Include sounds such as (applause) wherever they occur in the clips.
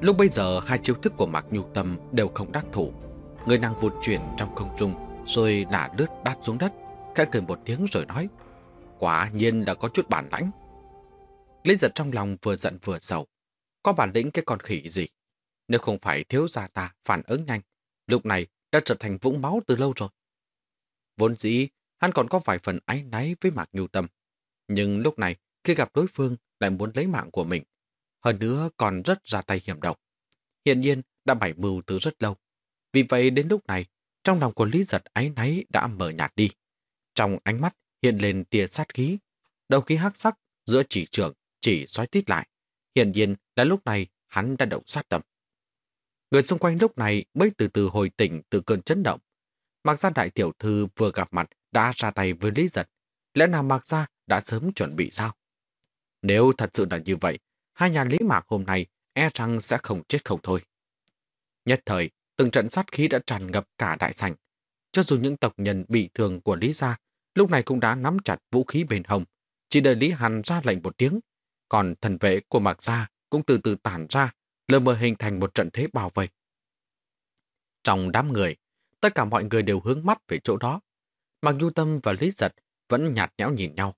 Lúc bây giờ hai chiêu thức của Mạc Nhu Tâm đều không đắc thủ. Người nàng vụt chuyển trong không trung rồi nả lướt đáp xuống đất, khẽ cười một tiếng rồi nói Quả nhiên là có chút bản lãnh. Lý giật trong lòng vừa giận vừa sầu. Có bản lĩnh cái con khỉ gì? Nếu không phải thiếu gia ta phản ứng nhanh, lúc này đã trở thành vũng máu từ lâu rồi. Vốn dĩ, hắn còn có vài phần áy náy với Mạc Nhu Tâm. Nhưng lúc này, khi gặp đối phương lại muốn lấy mạng của mình, hơn nữa còn rất ra tay hiểm độc. Hiện nhiên đã bảy mưu từ rất lâu. Vì vậy đến lúc này, trong lòng của Lý Giật áy náy đã mở nhạt đi. Trong ánh mắt hiện lên tia sát khí, đầu khí hắc sắc giữa chỉ trưởng chỉ xoáy tít lại. Hiện nhiên là lúc này hắn đã động sát tâm. Người xung quanh lúc này mới từ từ hồi tỉnh từ cơn chấn động. Mạc Gia Đại Tiểu Thư vừa gặp mặt đã ra tay với Lý Giật. Lẽ nào Mạc Gia đã sớm chuẩn bị sao? Nếu thật sự là như vậy, hai nhà Lý Mạc hôm nay e rằng sẽ không chết không thôi. Nhất thời, từng trận sát khí đã tràn ngập cả đại sảnh. Cho dù những tộc nhân bị thương của Lý Gia lúc này cũng đã nắm chặt vũ khí bên hồng, chỉ đợi Lý Hàn ra lệnh một tiếng, còn thần vệ của Mạc Gia cũng từ từ tản ra, lờ mờ hình thành một trận thế bảo vệ. Trong đám người, tất cả mọi người đều hướng mắt về chỗ đó. Mạc Du Tâm và Lý Giật vẫn nhạt nhẽo nhìn nhau.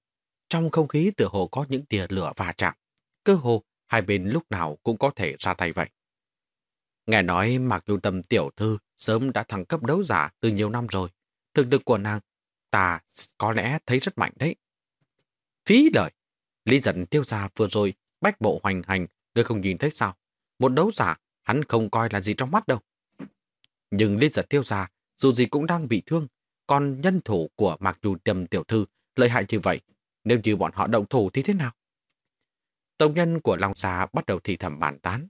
Trong không khí tựa hồ có những tia lửa va chạm. Cơ hồ hai bên lúc nào cũng có thể ra tay vậy. Nghe nói Mạc Nhu Tâm tiểu thư sớm đã thăng cấp đấu giả từ nhiều năm rồi. Thực lực của nàng, ta có lẽ thấy rất mạnh đấy. Phí lời! Lý giận tiêu gia vừa rồi, bách bộ hoành hành, người không nhìn thấy sao? Một đấu giả, hắn không coi là gì trong mắt đâu. Nhưng Lý giận tiêu gia, dù gì cũng đang bị thương, còn nhân thủ của Mạc Nhu Tâm tiểu thư lợi hại như vậy, nếu như bọn họ động thủ thì thế nào? Tổng nhân của Long Gia bắt đầu thì thầm bàn tán.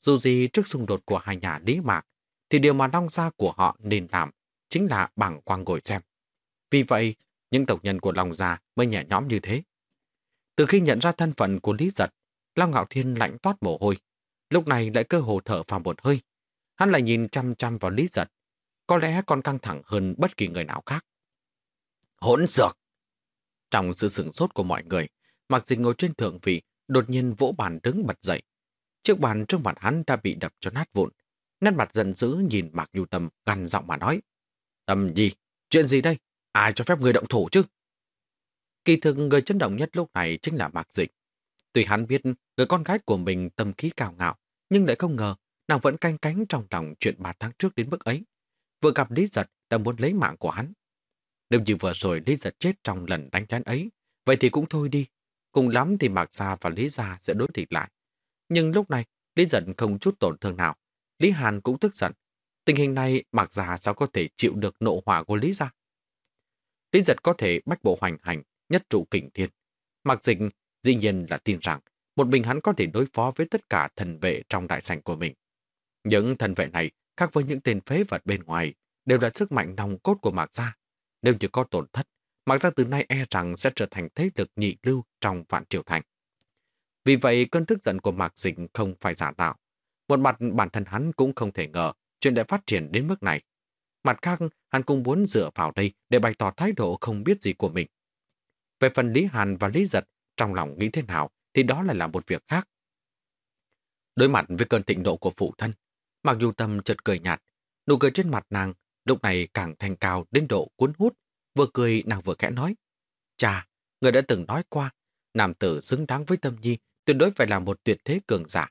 Dù gì trước xung đột của hai nhà Lý Mạc, thì điều mà Long Gia của họ nên làm chính là bằng quang ngồi xem. Vì vậy, những tổng nhân của Long Gia mới nhẹ nhõm như thế. Từ khi nhận ra thân phận của Lý Giật, Long Ngạo Thiên lạnh toát mồ hôi. Lúc này lại cơ hồ thở vào một hơi. Hắn lại nhìn chăm chăm vào Lý Giật. Có lẽ còn căng thẳng hơn bất kỳ người nào khác. Hỗn dược! Trong sự sửng sốt của mọi người, Mạc Dịch ngồi trên thượng vị, đột nhiên vỗ bàn đứng bật dậy. Chiếc bàn trước mặt hắn đã bị đập cho nát vụn. Nét mặt giận dữ nhìn Mạc Nhu Tâm gằn giọng mà nói. Tâm gì? Chuyện gì đây? Ai cho phép người động thủ chứ? Kỳ thực người chấn động nhất lúc này chính là Mạc Dịch. Tuy hắn biết người con gái của mình tâm khí cao ngạo, nhưng lại không ngờ nàng vẫn canh cánh trong lòng chuyện ba tháng trước đến mức ấy. Vừa gặp Lý Giật đã muốn lấy mạng của hắn. đêm như vừa rồi Lý Giật chết trong lần đánh chán ấy, vậy thì cũng thôi đi. Cùng lắm thì Mạc Gia và Lý Gia sẽ đối địch lại. Nhưng lúc này, Lý giận không chút tổn thương nào. Lý Hàn cũng tức giận. Tình hình này Mạc Gia sao có thể chịu được nộ hỏa của Lý Gia? Lý Giật có thể bách bộ hoành hành, nhất trụ kình thiên. Mạc Dịch dĩ nhiên là tin rằng một mình hắn có thể đối phó với tất cả thần vệ trong đại sảnh của mình. Những thần vệ này, khác với những tên phế vật bên ngoài, đều là sức mạnh nòng cốt của Mạc Gia. Nếu như có tổn thất, Mạc Gia từ nay e rằng sẽ trở thành thế lực nhị lưu trong vạn triều thành. Vì vậy, cơn tức giận của Mạc Dịch không phải giả tạo. Một mặt bản thân hắn cũng không thể ngờ chuyện đã phát triển đến mức này. Mặt khác, hắn cũng muốn dựa vào đây để bày tỏ thái độ không biết gì của mình. Về phần Lý Hàn và Lý Giật, trong lòng nghĩ thế nào thì đó lại là một việc khác. Đối mặt với cơn thịnh nộ của phụ thân, Mạc Du Tâm chợt cười nhạt, nụ cười trên mặt nàng lúc này càng thành cao đến độ cuốn hút, vừa cười nàng vừa khẽ nói. Chà, người đã từng nói qua, nam tử xứng đáng với Tâm Nhi tuyệt đối phải là một tuyệt thế cường giả.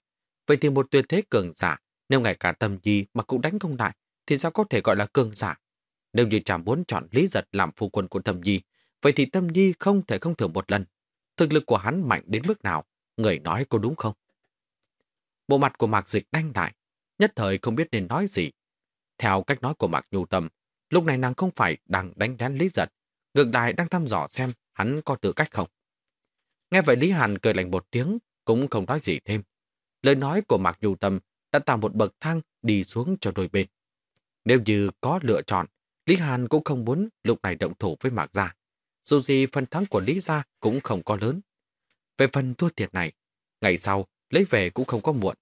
Vậy thì một tuyệt thế cường giả, nếu ngay cả Tâm Nhi mà cũng đánh không lại, thì sao có thể gọi là cường giả? Nếu như chàng muốn chọn Lý Giật làm phu quân của Tâm Nhi, vậy thì Tâm Nhi không thể không thử một lần. Thực lực của hắn mạnh đến mức nào, người nói có đúng không? Bộ mặt của Mạc Dịch đanh đại, nhất thời không biết nên nói gì. Theo cách nói của Mạc Nhu Tâm, lúc này nàng không phải đang đánh đán Lý Giật, ngược lại đang thăm dò xem hắn có tư cách không. Nghe vậy Lý Hàn cười lạnh một tiếng, cũng không nói gì thêm. Lời nói của Mạc Nhu Tâm đã tạo một bậc thang đi xuống cho đôi bên. Nếu như có lựa chọn, Lý Hàn cũng không muốn lúc này động thủ với Mạc Gia. Dù gì phần thắng của Lý Gia cũng không có lớn. Về phần thua thiệt này, ngày sau lấy về cũng không có muộn.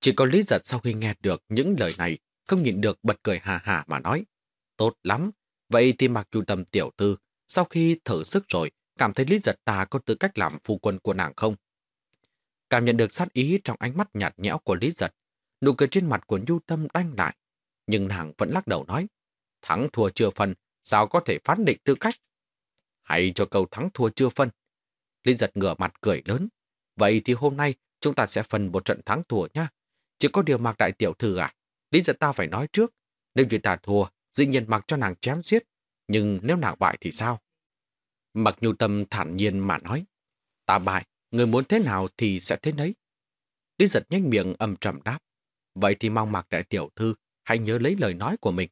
Chỉ có Lý Giật sau khi nghe được những lời này, không nhịn được bật cười hà hà mà nói. Tốt lắm, vậy thì mặc dù tầm tiểu tư, sau khi thử sức rồi, cảm thấy Lý Giật ta có tư cách làm phu quân của nàng không? Cảm nhận được sát ý trong ánh mắt nhạt nhẽo của Lý Giật, nụ cười trên mặt của Nhu Tâm đanh lại. Nhưng nàng vẫn lắc đầu nói, thắng thua chưa phân, sao có thể phán định tư cách? Hãy cho câu thắng thua chưa phân. Lý Giật ngửa mặt cười lớn. Vậy thì hôm nay chúng ta sẽ phân một trận thắng thua nha. Chỉ có điều mặc đại tiểu thư à? Lý Giật ta phải nói trước. Nếu như ta thua, dĩ nhiên mặc cho nàng chém giết. Nhưng nếu nàng bại thì sao? Mặc nhu tâm thản nhiên mà nói. Ta bại, người muốn thế nào thì sẽ thế nấy. Lý giật nhanh miệng âm trầm đáp. Vậy thì mong mặc Đại Tiểu Thư hãy nhớ lấy lời nói của mình.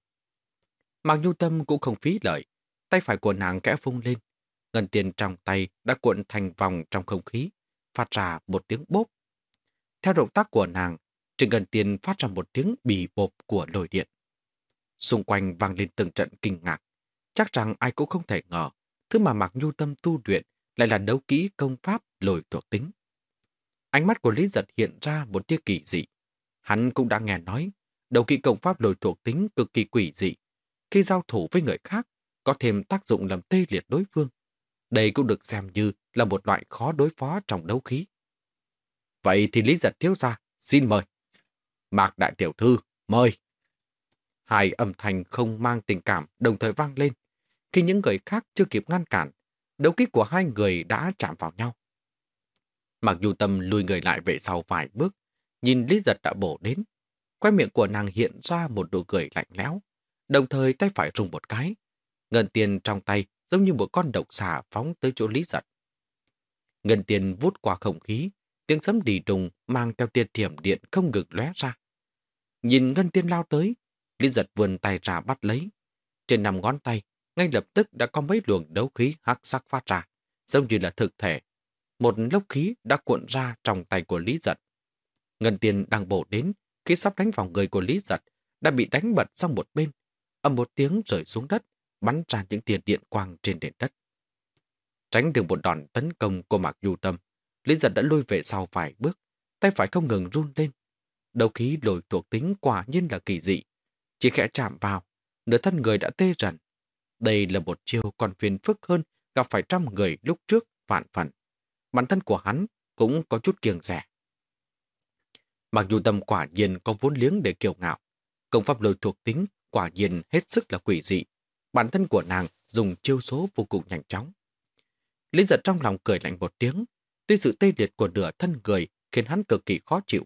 Mạc Nhu Tâm cũng không phí lời. Tay phải của nàng kẽ phung lên. Ngân tiền trong tay đã cuộn thành vòng trong không khí, phát ra một tiếng bốp. Theo động tác của nàng, trên ngân tiền phát ra một tiếng bì bộp của lồi điện. Xung quanh vang lên từng trận kinh ngạc. Chắc rằng ai cũng không thể ngờ Thứ mà Mạc Nhu Tâm tu luyện lại là đấu kỹ công pháp lồi thuộc tính. Ánh mắt của Lý Giật hiện ra một tia kỳ dị. Hắn cũng đã nghe nói, đấu kỹ công pháp lồi thuộc tính cực kỳ quỷ dị. Khi giao thủ với người khác, có thêm tác dụng làm tê liệt đối phương. Đây cũng được xem như là một loại khó đối phó trong đấu khí. Vậy thì Lý Giật thiếu ra, xin mời. Mạc Đại Tiểu Thư, mời. Hai âm thanh không mang tình cảm đồng thời vang lên, khi những người khác chưa kịp ngăn cản, đấu kích của hai người đã chạm vào nhau. Mặc dù tâm lùi người lại về sau vài bước, nhìn Lý Giật đã bổ đến. Quay miệng của nàng hiện ra một nụ cười lạnh lẽo, đồng thời tay phải rung một cái. Ngân tiền trong tay giống như một con độc xà phóng tới chỗ Lý Giật. Ngân tiền vút qua không khí, tiếng sấm đi đùng mang theo tia thiểm điện không ngừng lóe ra. Nhìn Ngân tiên lao tới, Lý Giật vươn tay ra bắt lấy. Trên nằm ngón tay ngay lập tức đã có mấy luồng đấu khí hắc sắc phát ra, giống như là thực thể. Một lốc khí đã cuộn ra trong tay của Lý Giật. Ngân tiền đang bổ đến, khi sắp đánh vào người của Lý Giật, đã bị đánh bật sang một bên, âm một tiếng rơi xuống đất, bắn ra những tiền điện quang trên nền đất. Tránh được một đòn tấn công của Mạc Du Tâm, Lý Giật đã lùi về sau vài bước, tay phải không ngừng run lên. Đầu khí lồi thuộc tính quả nhiên là kỳ dị. Chỉ khẽ chạm vào, nửa thân người đã tê rần, đây là một chiêu còn phiền phức hơn gặp phải trăm người lúc trước vạn phần. Bản thân của hắn cũng có chút kiêng rẻ. Mặc dù tâm quả nhiên có vốn liếng để kiêu ngạo, công pháp lôi thuộc tính quả nhiên hết sức là quỷ dị. Bản thân của nàng dùng chiêu số vô cùng nhanh chóng. Lý giật trong lòng cười lạnh một tiếng, tuy sự tê liệt của nửa thân người khiến hắn cực kỳ khó chịu,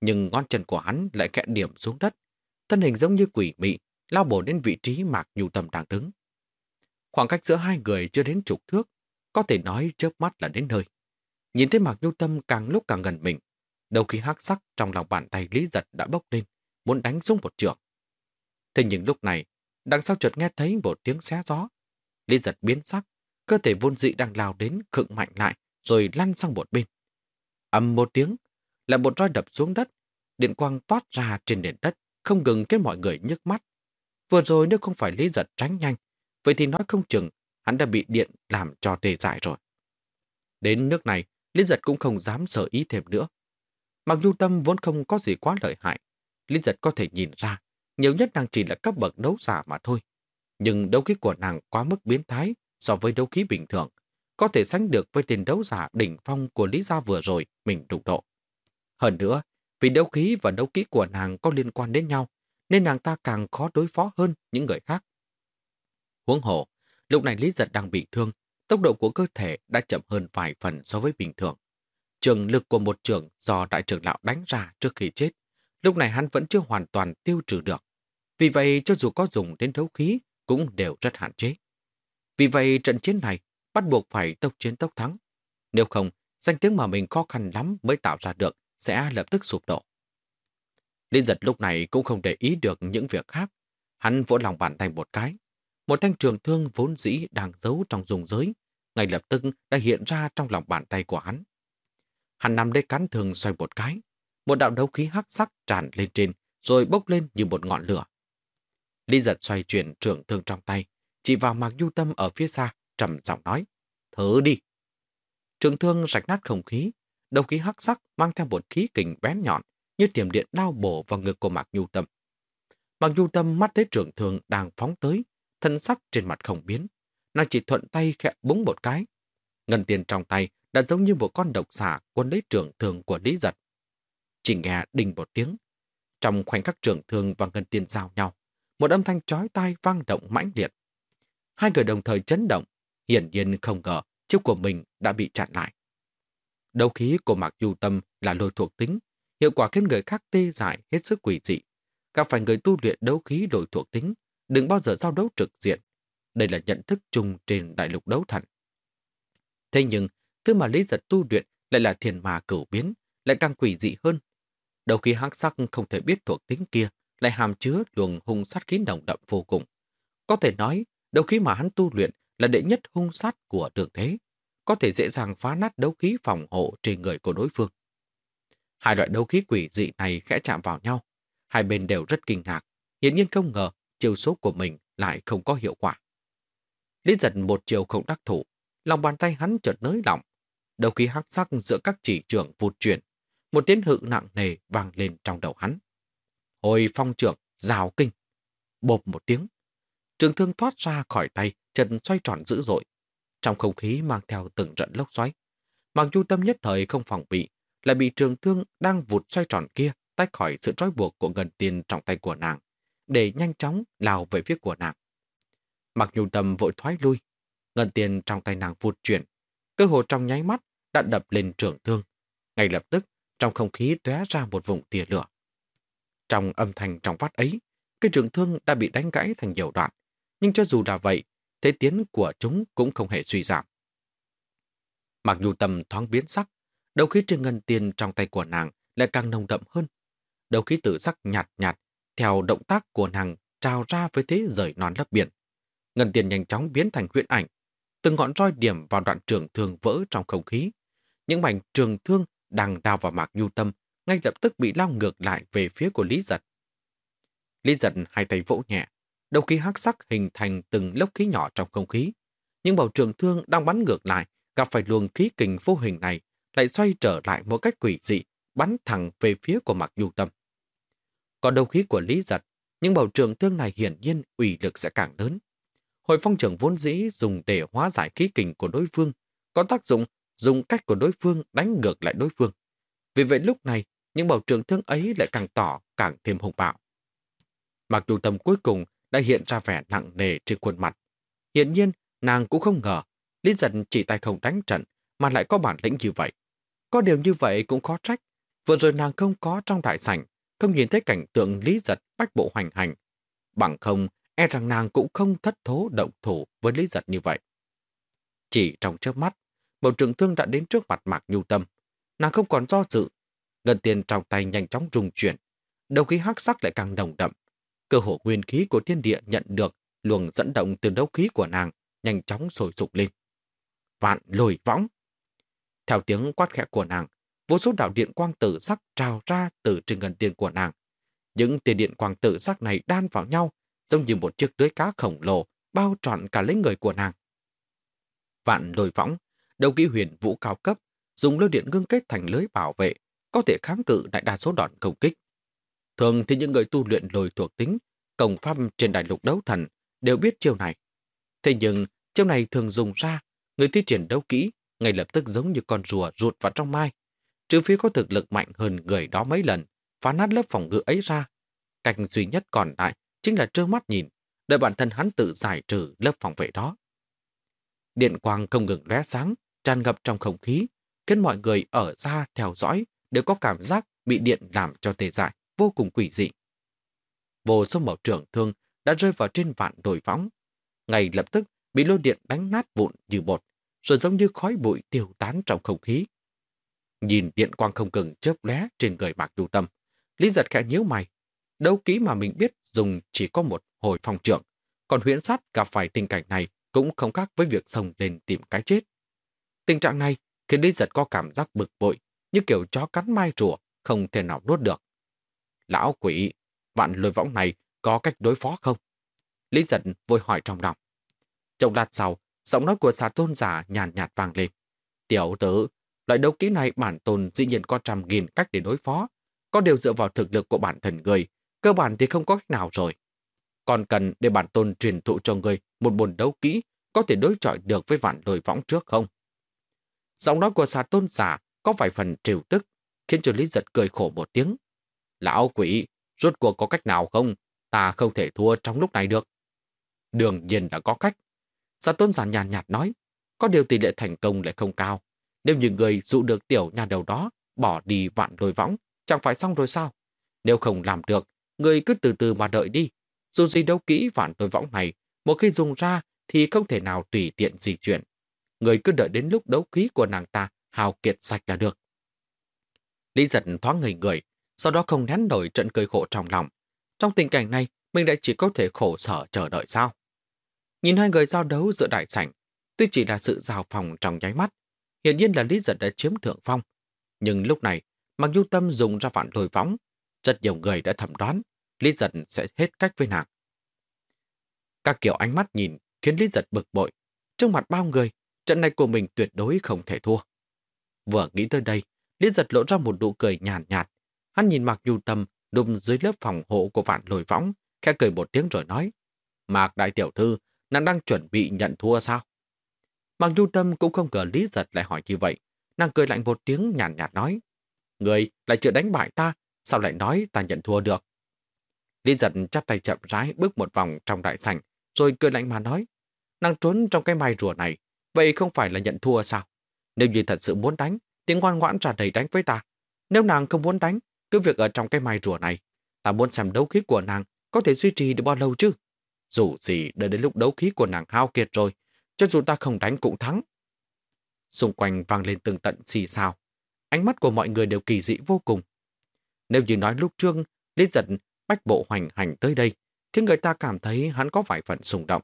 nhưng ngón chân của hắn lại kẽ điểm xuống đất, thân hình giống như quỷ mị, lao bổ đến vị trí Mạc Nhu Tâm đang đứng. Khoảng cách giữa hai người chưa đến chục thước, có thể nói chớp mắt là đến nơi. Nhìn thấy Mạc Nhu Tâm càng lúc càng gần mình, đầu khi hắc sắc trong lòng bàn tay Lý Giật đã bốc lên, muốn đánh xuống một trường. Thế nhưng lúc này, đằng sau chợt nghe thấy một tiếng xé gió. Lý Giật biến sắc, cơ thể vốn dị đang lao đến khựng mạnh lại, rồi lăn sang một bên. âm một tiếng, lại một roi đập xuống đất, điện quang toát ra trên nền đất, không ngừng khiến mọi người nhức mắt. Vừa rồi nếu không phải Lý Giật tránh nhanh, vậy thì nói không chừng hắn đã bị điện làm cho tê dại rồi. Đến nước này, Lý Giật cũng không dám sợ ý thêm nữa. Mặc dù tâm vốn không có gì quá lợi hại, Lý Giật có thể nhìn ra, nhiều nhất nàng chỉ là cấp bậc đấu giả mà thôi. Nhưng đấu khí của nàng quá mức biến thái so với đấu khí bình thường, có thể sánh được với tiền đấu giả đỉnh phong của Lý Gia vừa rồi mình đụng độ. Hơn nữa, vì đấu khí và đấu kỹ của nàng có liên quan đến nhau, nên nàng ta càng khó đối phó hơn những người khác. Huống hộ, lúc này Lý Giật đang bị thương, tốc độ của cơ thể đã chậm hơn vài phần so với bình thường. Trường lực của một trường do đại trưởng lão đánh ra trước khi chết, lúc này hắn vẫn chưa hoàn toàn tiêu trừ được. Vì vậy, cho dù có dùng đến đấu khí, cũng đều rất hạn chế. Vì vậy, trận chiến này bắt buộc phải tốc chiến tốc thắng. Nếu không, danh tiếng mà mình khó khăn lắm mới tạo ra được sẽ lập tức sụp đổ. Liên giật lúc này cũng không để ý được những việc khác. Hắn vỗ lòng bàn tay một cái, một thanh trường thương vốn dĩ đang giấu trong dùng giới, ngay lập tức đã hiện ra trong lòng bàn tay của hắn. Hắn nằm đây cán thường xoay một cái, một đạo đấu khí hắc sắc tràn lên trên, rồi bốc lên như một ngọn lửa. Lý giật xoay chuyển trường thương trong tay, chỉ vào Mạc Du Tâm ở phía xa, trầm giọng nói, thở đi. Trường thương rạch nát không khí, đầu khí hắc sắc mang theo một khí kình bén nhọn, như tiềm điện đao bổ vào ngực của Mạc Du Tâm. Mạc Du Tâm mắt thấy trưởng thường đang phóng tới, thân sắc trên mặt không biến. Nàng chỉ thuận tay khẽ búng một cái. Ngân tiền trong tay đã giống như một con độc xà quân lấy trưởng thường của Lý Giật. Chỉ nghe đình một tiếng. Trong khoảnh khắc trưởng thường và ngân tiền giao nhau, một âm thanh chói tai vang động mãnh liệt. Hai người đồng thời chấn động, hiển nhiên không ngờ chiếc của mình đã bị chặn lại. Đấu khí của Mạc Du Tâm là lôi thuộc tính, hiệu quả khiến người khác tê dại hết sức quỷ dị. Các phải người tu luyện đấu khí lôi thuộc tính, đừng bao giờ giao đấu trực diện. Đây là nhận thức chung trên đại lục đấu thần. Thế nhưng, thứ mà Lý Giật tu luyện lại là thiền mà cửu biến, lại càng quỷ dị hơn. Đầu khí hắc sắc không thể biết thuộc tính kia, lại hàm chứa luồng hung sát khí nồng đậm vô cùng. Có thể nói, đấu khí mà hắn tu luyện là đệ nhất hung sát của đường thế, có thể dễ dàng phá nát đấu khí phòng hộ trên người của đối phương. Hai loại đấu khí quỷ dị này khẽ chạm vào nhau. Hai bên đều rất kinh ngạc, hiển nhiên không ngờ chiều số của mình lại không có hiệu quả. Lý giật một chiều không đắc thủ, lòng bàn tay hắn chợt nới lỏng. Đầu khí hắc sắc giữa các chỉ trưởng vụt chuyển, một tiếng hự nặng nề vang lên trong đầu hắn. Hồi phong trưởng, rào kinh. Bộp một tiếng. Trường thương thoát ra khỏi tay, chân xoay tròn dữ dội. Trong không khí mang theo từng trận lốc xoáy. Mặc du tâm nhất thời không phòng bị, lại bị trường thương đang vụt xoay tròn kia tách khỏi sự trói buộc của ngân tiền trong tay của nàng, để nhanh chóng lao về phía của nàng. Mặc nhu tâm vội thoái lui, ngân tiền trong tay nàng vụt chuyển, cơ hồ trong nháy mắt đã đập lên trường thương. Ngay lập tức, trong không khí tóe ra một vùng tia lửa. Trong âm thanh trong vắt ấy, cái trường thương đã bị đánh gãy thành nhiều đoạn, nhưng cho dù là vậy, thế tiến của chúng cũng không hề suy giảm. Mặc dù tâm thoáng biến sắc, đầu khí trên ngân tiền trong tay của nàng lại càng nồng đậm hơn. Đầu khí tử sắc nhạt nhạt, theo động tác của nàng trào ra với thế rời non lấp biển. Ngân tiền nhanh chóng biến thành huyễn ảnh, từng ngọn roi điểm vào đoạn trường thương vỡ trong không khí. Những mảnh trường thương đang đào vào mạc nhu tâm, ngay lập tức bị lao ngược lại về phía của Lý Giật. Lý Giật hai tay vỗ nhẹ, đầu khí hắc sắc hình thành từng lốc khí nhỏ trong không khí. Nhưng bầu trường thương đang bắn ngược lại, gặp phải luồng khí kình vô hình này, lại xoay trở lại một cách quỷ dị, bắn thẳng về phía của Mạc Nhu Tâm. Còn đầu khí của Lý Giật, nhưng bầu trường thương này hiển nhiên ủy lực sẽ càng lớn. Hồi phong trưởng vốn dĩ dùng để hóa giải khí kình của đối phương, có tác dụng dùng cách của đối phương đánh ngược lại đối phương. Vì vậy lúc này, những bầu trường thương ấy lại càng tỏ, càng thêm hùng bạo. Mặc dù tâm cuối cùng đã hiện ra vẻ nặng nề trên khuôn mặt. Hiện nhiên, nàng cũng không ngờ, Lý Dân chỉ tay không đánh trận, mà lại có bản lĩnh như vậy. Có điều như vậy cũng khó trách. Vừa rồi nàng không có trong đại sảnh, không nhìn thấy cảnh tượng Lý Giật bách bộ hoành hành. Bằng không, e rằng nàng cũng không thất thố động thủ với Lý Giật như vậy. Chỉ trong chớp mắt, bầu trường thương đã đến trước mặt Mạc Nhu Tâm. Nàng không còn do dự. Ngân tiền trong tay nhanh chóng rung chuyển. Đầu khí hắc sắc lại càng đồng đậm. Cơ hội nguyên khí của thiên địa nhận được luồng dẫn động từ đấu khí của nàng nhanh chóng sôi sục lên. Vạn lồi võng. Theo tiếng quát khẽ của nàng, vô số đạo điện quang tử sắc trào ra từ trên ngân tiền của nàng. Những tiền điện quang tử sắc này đan vào nhau, giống như một chiếc lưới cá khổng lồ bao trọn cả lấy người của nàng. Vạn lôi võng, đầu kỹ huyền vũ cao cấp, dùng lôi điện ngưng kết thành lưới bảo vệ, có thể kháng cự đại đa số đòn công kích. Thường thì những người tu luyện lồi thuộc tính, công pháp trên đại lục đấu thần đều biết chiêu này. Thế nhưng, chiêu này thường dùng ra, người thi triển đấu kỹ ngay lập tức giống như con rùa ruột vào trong mai. Trừ phi có thực lực mạnh hơn người đó mấy lần, phá nát lớp phòng ngự ấy ra. Cách duy nhất còn lại chính là trơ mắt nhìn, đợi bản thân hắn tự giải trừ lớp phòng vệ đó. Điện quang không ngừng lóe sáng, tràn ngập trong không khí, khiến mọi người ở ra theo dõi đều có cảm giác bị điện làm cho tê dại, vô cùng quỷ dị. Vô số màu trưởng thương đã rơi vào trên vạn đồi võng. Ngay lập tức bị lôi điện đánh nát vụn như bột, rồi giống như khói bụi tiêu tán trong không khí. Nhìn điện quang không ngừng chớp lóe trên người Mạc Du Tâm, Lý giật khẽ nhíu mày. Đấu kỹ mà mình biết dùng chỉ có một hồi phòng trưởng, còn huyễn sát gặp phải tình cảnh này cũng không khác với việc xông lên tìm cái chết. Tình trạng này khiến Lý Giật có cảm giác bực bội, như kiểu chó cắn mai rùa, không thể nào nuốt được. Lão quỷ, vạn lôi võng này có cách đối phó không? Lý Giật vội hỏi trong lòng. Trong lát sau, giọng nói của xà tôn giả nhàn nhạt vang lên. Tiểu tử, loại đấu kỹ này bản tôn dĩ nhiên có trăm nghìn cách để đối phó. Có điều dựa vào thực lực của bản thân người, cơ bản thì không có cách nào rồi. Còn cần để bản tôn truyền thụ cho người một buồn đấu kỹ có thể đối chọi được với vạn lôi võng trước không? Giọng nói của xà tôn giả có vài phần triều tức, khiến cho Lý Giật cười khổ một tiếng. Lão quỷ, rốt cuộc có cách nào không? Ta không thể thua trong lúc này được. Đương nhiên đã có cách. Giả tôn giả nhàn nhạt nói, có điều tỷ lệ thành công lại không cao. Nếu như người dụ được tiểu nhà đầu đó, bỏ đi vạn lôi võng, chẳng phải xong rồi sao? Nếu không làm được, người cứ từ từ mà đợi đi. Dù gì đâu kỹ vạn lôi võng này, một khi dùng ra thì không thể nào tùy tiện di chuyển. Người cứ đợi đến lúc đấu khí của nàng ta hào kiệt sạch là được. Lý giật thoáng ngây người, sau đó không nén nổi trận cười khổ trong lòng. Trong tình cảnh này, mình lại chỉ có thể khổ sở chờ đợi sao? Nhìn hai người giao đấu giữa đại sảnh, tuy chỉ là sự giao phòng trong nháy mắt, hiện nhiên là Lý giật đã chiếm thượng phong. Nhưng lúc này, mặc dù tâm dùng ra vạn lôi võng, rất nhiều người đã thẩm đoán Lý giật sẽ hết cách với nàng. Các kiểu ánh mắt nhìn khiến Lý giật bực bội. Trước mặt bao người, trận này của mình tuyệt đối không thể thua. Vừa nghĩ tới đây, Lý giật lộ ra một nụ cười nhàn nhạt, nhạt. Hắn nhìn Mạc Nhu Tâm đụng dưới lớp phòng hộ của vạn lồi võng, khẽ cười một tiếng rồi nói. Mạc Đại Tiểu Thư, nàng đang chuẩn bị nhận thua sao? Mạc Nhu Tâm cũng không ngờ Lý giật lại hỏi như vậy. Nàng cười lạnh một tiếng nhàn nhạt, nhạt nói. Người lại chưa đánh bại ta, sao lại nói ta nhận thua được? Lý giật chắp tay chậm rãi bước một vòng trong đại sảnh, rồi cười lạnh mà nói. Nàng trốn trong cái mai rùa này, vậy không phải là nhận thua sao? Nếu như thật sự muốn đánh, tiếng ngoan ngoãn ra đầy đánh với ta. Nếu nàng không muốn đánh, cứ việc ở trong cái mai rùa này, ta muốn xem đấu khí của nàng có thể duy trì được bao lâu chứ? Dù gì, đợi đến lúc đấu khí của nàng hao kiệt rồi, cho dù ta không đánh cũng thắng. Xung quanh vang lên từng tận xì xào. Ánh mắt của mọi người đều kỳ dị vô cùng. Nếu như nói lúc trương, Lý giật bách bộ hoành hành tới đây, thì người ta cảm thấy hắn có vài phần xung động.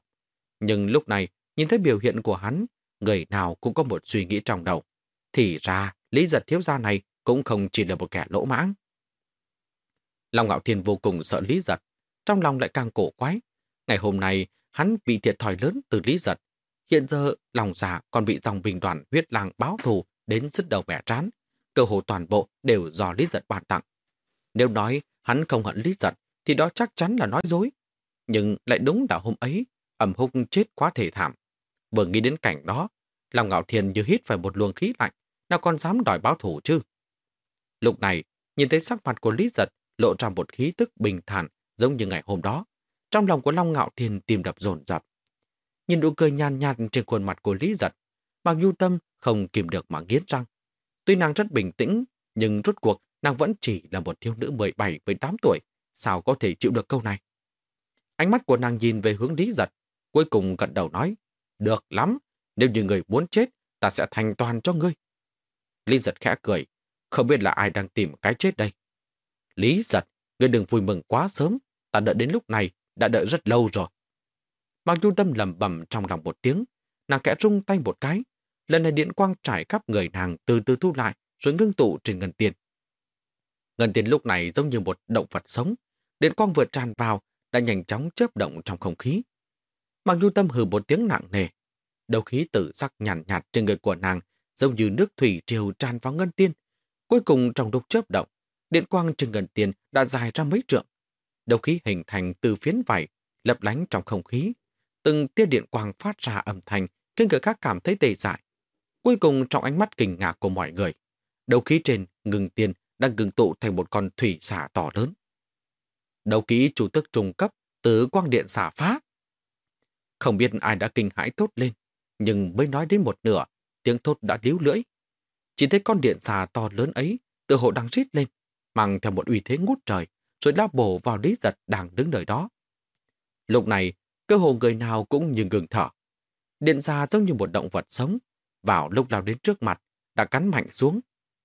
Nhưng lúc này, nhìn thấy biểu hiện của hắn, người nào cũng có một suy nghĩ trong đầu. Thì ra, Lý Giật thiếu gia này cũng không chỉ là một kẻ lỗ mãng. Long Ngạo Thiên vô cùng sợ Lý Giật, trong lòng lại càng cổ quái. Ngày hôm nay, hắn bị thiệt thòi lớn từ Lý Giật. Hiện giờ, lòng giả còn bị dòng bình đoàn huyết lang báo thù đến sức đầu mẻ trán. Cơ hồ toàn bộ đều do Lý Giật ban tặng. Nếu nói hắn không hận Lý Giật, thì đó chắc chắn là nói dối. Nhưng lại đúng là hôm ấy, ẩm húc chết quá thể thảm. Vừa nghĩ đến cảnh đó, lòng ngạo thiên như hít phải một luồng khí lạnh, nào còn dám đòi báo thủ chứ. Lúc này, nhìn thấy sắc mặt của Lý Giật lộ ra một khí tức bình thản giống như ngày hôm đó. Trong lòng của Long Ngạo Thiên tìm đập dồn dập. Nhìn nụ cười nhàn nhạt trên khuôn mặt của Lý Giật, Mạc Du Tâm không kìm được mà nghiến răng. Tuy nàng rất bình tĩnh, nhưng rốt cuộc nàng vẫn chỉ là một thiếu nữ 17-18 tuổi. Sao có thể chịu được câu này? Ánh mắt của nàng nhìn về hướng Lý Giật, cuối cùng gật đầu nói, được lắm, nếu như người muốn chết, ta sẽ thành toàn cho ngươi. Lý giật khẽ cười, không biết là ai đang tìm cái chết đây. Lý giật, ngươi đừng vui mừng quá sớm, ta đợi đến lúc này, đã đợi rất lâu rồi. Mạc Du Tâm lầm bầm trong lòng một tiếng, nàng kẽ rung tay một cái. Lần này điện quang trải khắp người nàng từ từ thu lại, rồi ngưng tụ trên ngân tiền. Ngân tiền lúc này giống như một động vật sống. Điện quang vừa tràn vào, đã nhanh chóng chớp động trong không khí. Mạc Du Tâm hừ một tiếng nặng nề, đầu khí tử sắc nhàn nhạt, nhạt trên người của nàng, giống như nước thủy triều tràn vào ngân tiên. Cuối cùng trong lúc chớp động, điện quang trên gần tiền đã dài ra mấy trượng. Đầu khí hình thành từ phiến vải, lập lánh trong không khí. Từng tia điện quang phát ra âm thanh, khiến người khác cảm thấy tê dại. Cuối cùng trong ánh mắt kinh ngạc của mọi người, đầu khí trên ngừng tiền đang ngừng tụ thành một con thủy xả to lớn. Đầu khí chủ tức trùng cấp từ quang điện xả phá. Không biết ai đã kinh hãi tốt lên, nhưng mới nói đến một nửa, tiếng thốt đã điếu lưỡi. Chỉ thấy con điện xà to lớn ấy, tự hộ đang rít lên, mang theo một uy thế ngút trời, rồi lao bổ vào lý giật đang đứng nơi đó. Lúc này, cơ hồ người nào cũng như ngừng thở. Điện ra giống như một động vật sống, vào lúc lao đến trước mặt, đã cắn mạnh xuống.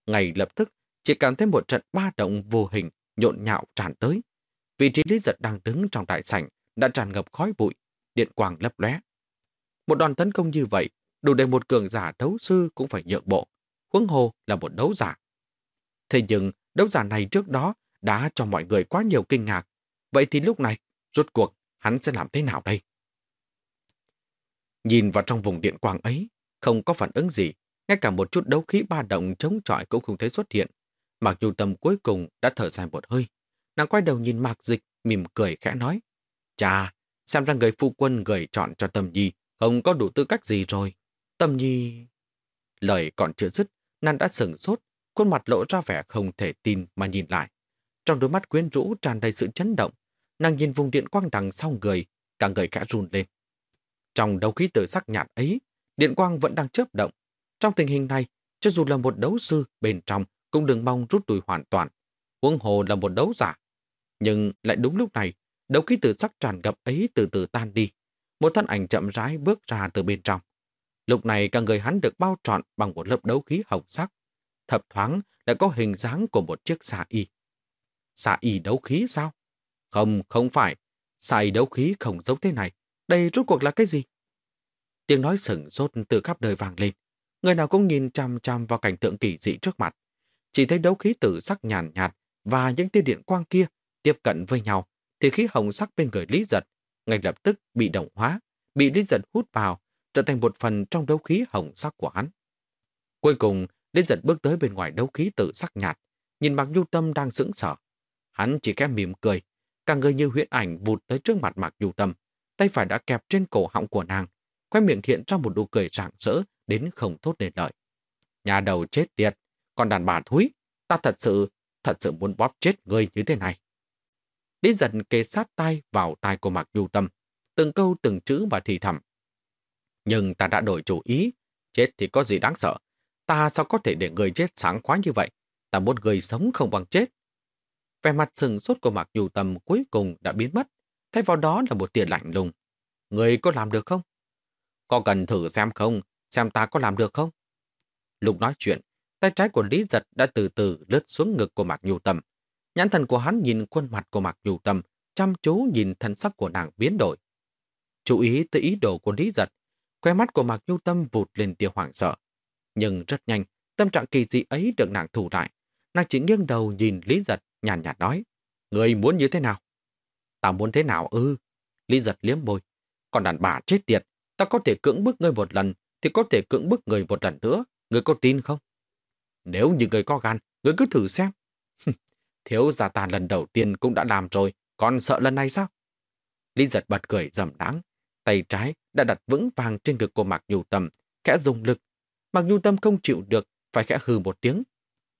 Ngay lập tức, chỉ cảm thấy một trận ba động vô hình nhộn nhạo tràn tới. Vị trí lý giật đang đứng trong đại sảnh đã tràn ngập khói bụi, điện quang lấp lóe. Một đòn tấn công như vậy, đủ để một cường giả đấu sư cũng phải nhượng bộ. Huống hồ là một đấu giả. Thế nhưng, đấu giả này trước đó đã cho mọi người quá nhiều kinh ngạc. Vậy thì lúc này, rốt cuộc, hắn sẽ làm thế nào đây? Nhìn vào trong vùng điện quang ấy, không có phản ứng gì, ngay cả một chút đấu khí ba động chống chọi cũng không thấy xuất hiện. Mặc dù tâm cuối cùng đã thở dài một hơi, nàng quay đầu nhìn Mạc Dịch, mỉm cười khẽ nói. Chà, xem ra người phu quân gửi chọn cho Tâm Nhi không có đủ tư cách gì rồi. Tâm Nhi... Lời còn chưa dứt, nàng đã sừng sốt, khuôn mặt lộ ra vẻ không thể tin mà nhìn lại. Trong đôi mắt quyến rũ tràn đầy sự chấn động, nàng nhìn vùng điện quang đằng sau người, cả người khẽ run lên. Trong đấu khí tự sắc nhạt ấy, điện quang vẫn đang chớp động. Trong tình hình này, cho dù là một đấu sư bên trong cũng đừng mong rút lui hoàn toàn. Huống hồ là một đấu giả. Nhưng lại đúng lúc này, đấu khí tự sắc tràn ngập ấy từ từ tan đi. Một thân ảnh chậm rãi bước ra từ bên trong. Lúc này cả người hắn được bao trọn bằng một lớp đấu khí hồng sắc. Thập thoáng lại có hình dáng của một chiếc xà y. Xà y đấu khí sao? Không, không phải. Xà y đấu khí không giống thế này. Đây rốt cuộc là cái gì? Tiếng nói sửng sốt từ khắp nơi vang lên. Người nào cũng nhìn chăm chăm vào cảnh tượng kỳ dị trước mặt. Chỉ thấy đấu khí tử sắc nhàn nhạt, nhạt và những tia điện quang kia tiếp cận với nhau, thì khí hồng sắc bên người Lý Giật ngay lập tức bị động hóa, bị Lý Giật hút vào, trở thành một phần trong đấu khí hồng sắc của hắn. Cuối cùng, đến Giật bước tới bên ngoài đấu khí tự sắc nhạt, nhìn Mạc Nhu Tâm đang sững sờ. Hắn chỉ kém mỉm cười, cả người như huyễn ảnh vụt tới trước mặt Mạc Nhu Tâm, tay phải đã kẹp trên cổ họng của nàng, khoe miệng hiện ra một nụ cười rạng rỡ đến không thốt nên lợi. Nhà đầu chết tiệt, còn đàn bà thúi, ta thật sự, thật sự muốn bóp chết ngươi như thế này. Lý giật kề sát tay vào tai của Mạc nhu Tâm, từng câu từng chữ và thì thầm. Nhưng ta đã đổi chủ ý, chết thì có gì đáng sợ. Ta sao có thể để người chết sáng khoái như vậy? Ta muốn người sống không bằng chết. Vẻ mặt sừng sốt của Mạc Dù Tâm cuối cùng đã biến mất, thay vào đó là một tia lạnh lùng. Người có làm được không? Có cần thử xem không, xem ta có làm được không? Lúc nói chuyện, tay trái của Lý Giật đã từ từ lướt xuống ngực của Mạc Nhu Tâm. Nhãn thần của hắn nhìn khuôn mặt của Mạc Nhu Tâm, chăm chú nhìn thân sắc của nàng biến đổi. Chú ý tới ý đồ của Lý Giật, khoe mắt của Mạc Nhu Tâm vụt lên tia hoảng sợ. Nhưng rất nhanh, tâm trạng kỳ dị ấy được nàng thủ lại. Nàng chỉ nghiêng đầu nhìn Lý Giật, nhàn nhạt nói. Người muốn như thế nào? Ta muốn thế nào ư? Lý Giật liếm môi. Còn đàn bà chết tiệt, ta có thể cưỡng bức ngươi một lần, thì có thể cưỡng bức người một lần nữa. Người có tin không? Nếu như người có gan, người cứ thử xem. Thiếu gia ta lần đầu tiên cũng đã làm rồi, còn sợ lần này sao? Lý giật bật cười dầm đáng. Tay trái đã đặt vững vàng trên ngực của Mạc Nhu Tâm, khẽ dùng lực mặc Nhu Tâm không chịu được, phải khẽ hừ một tiếng.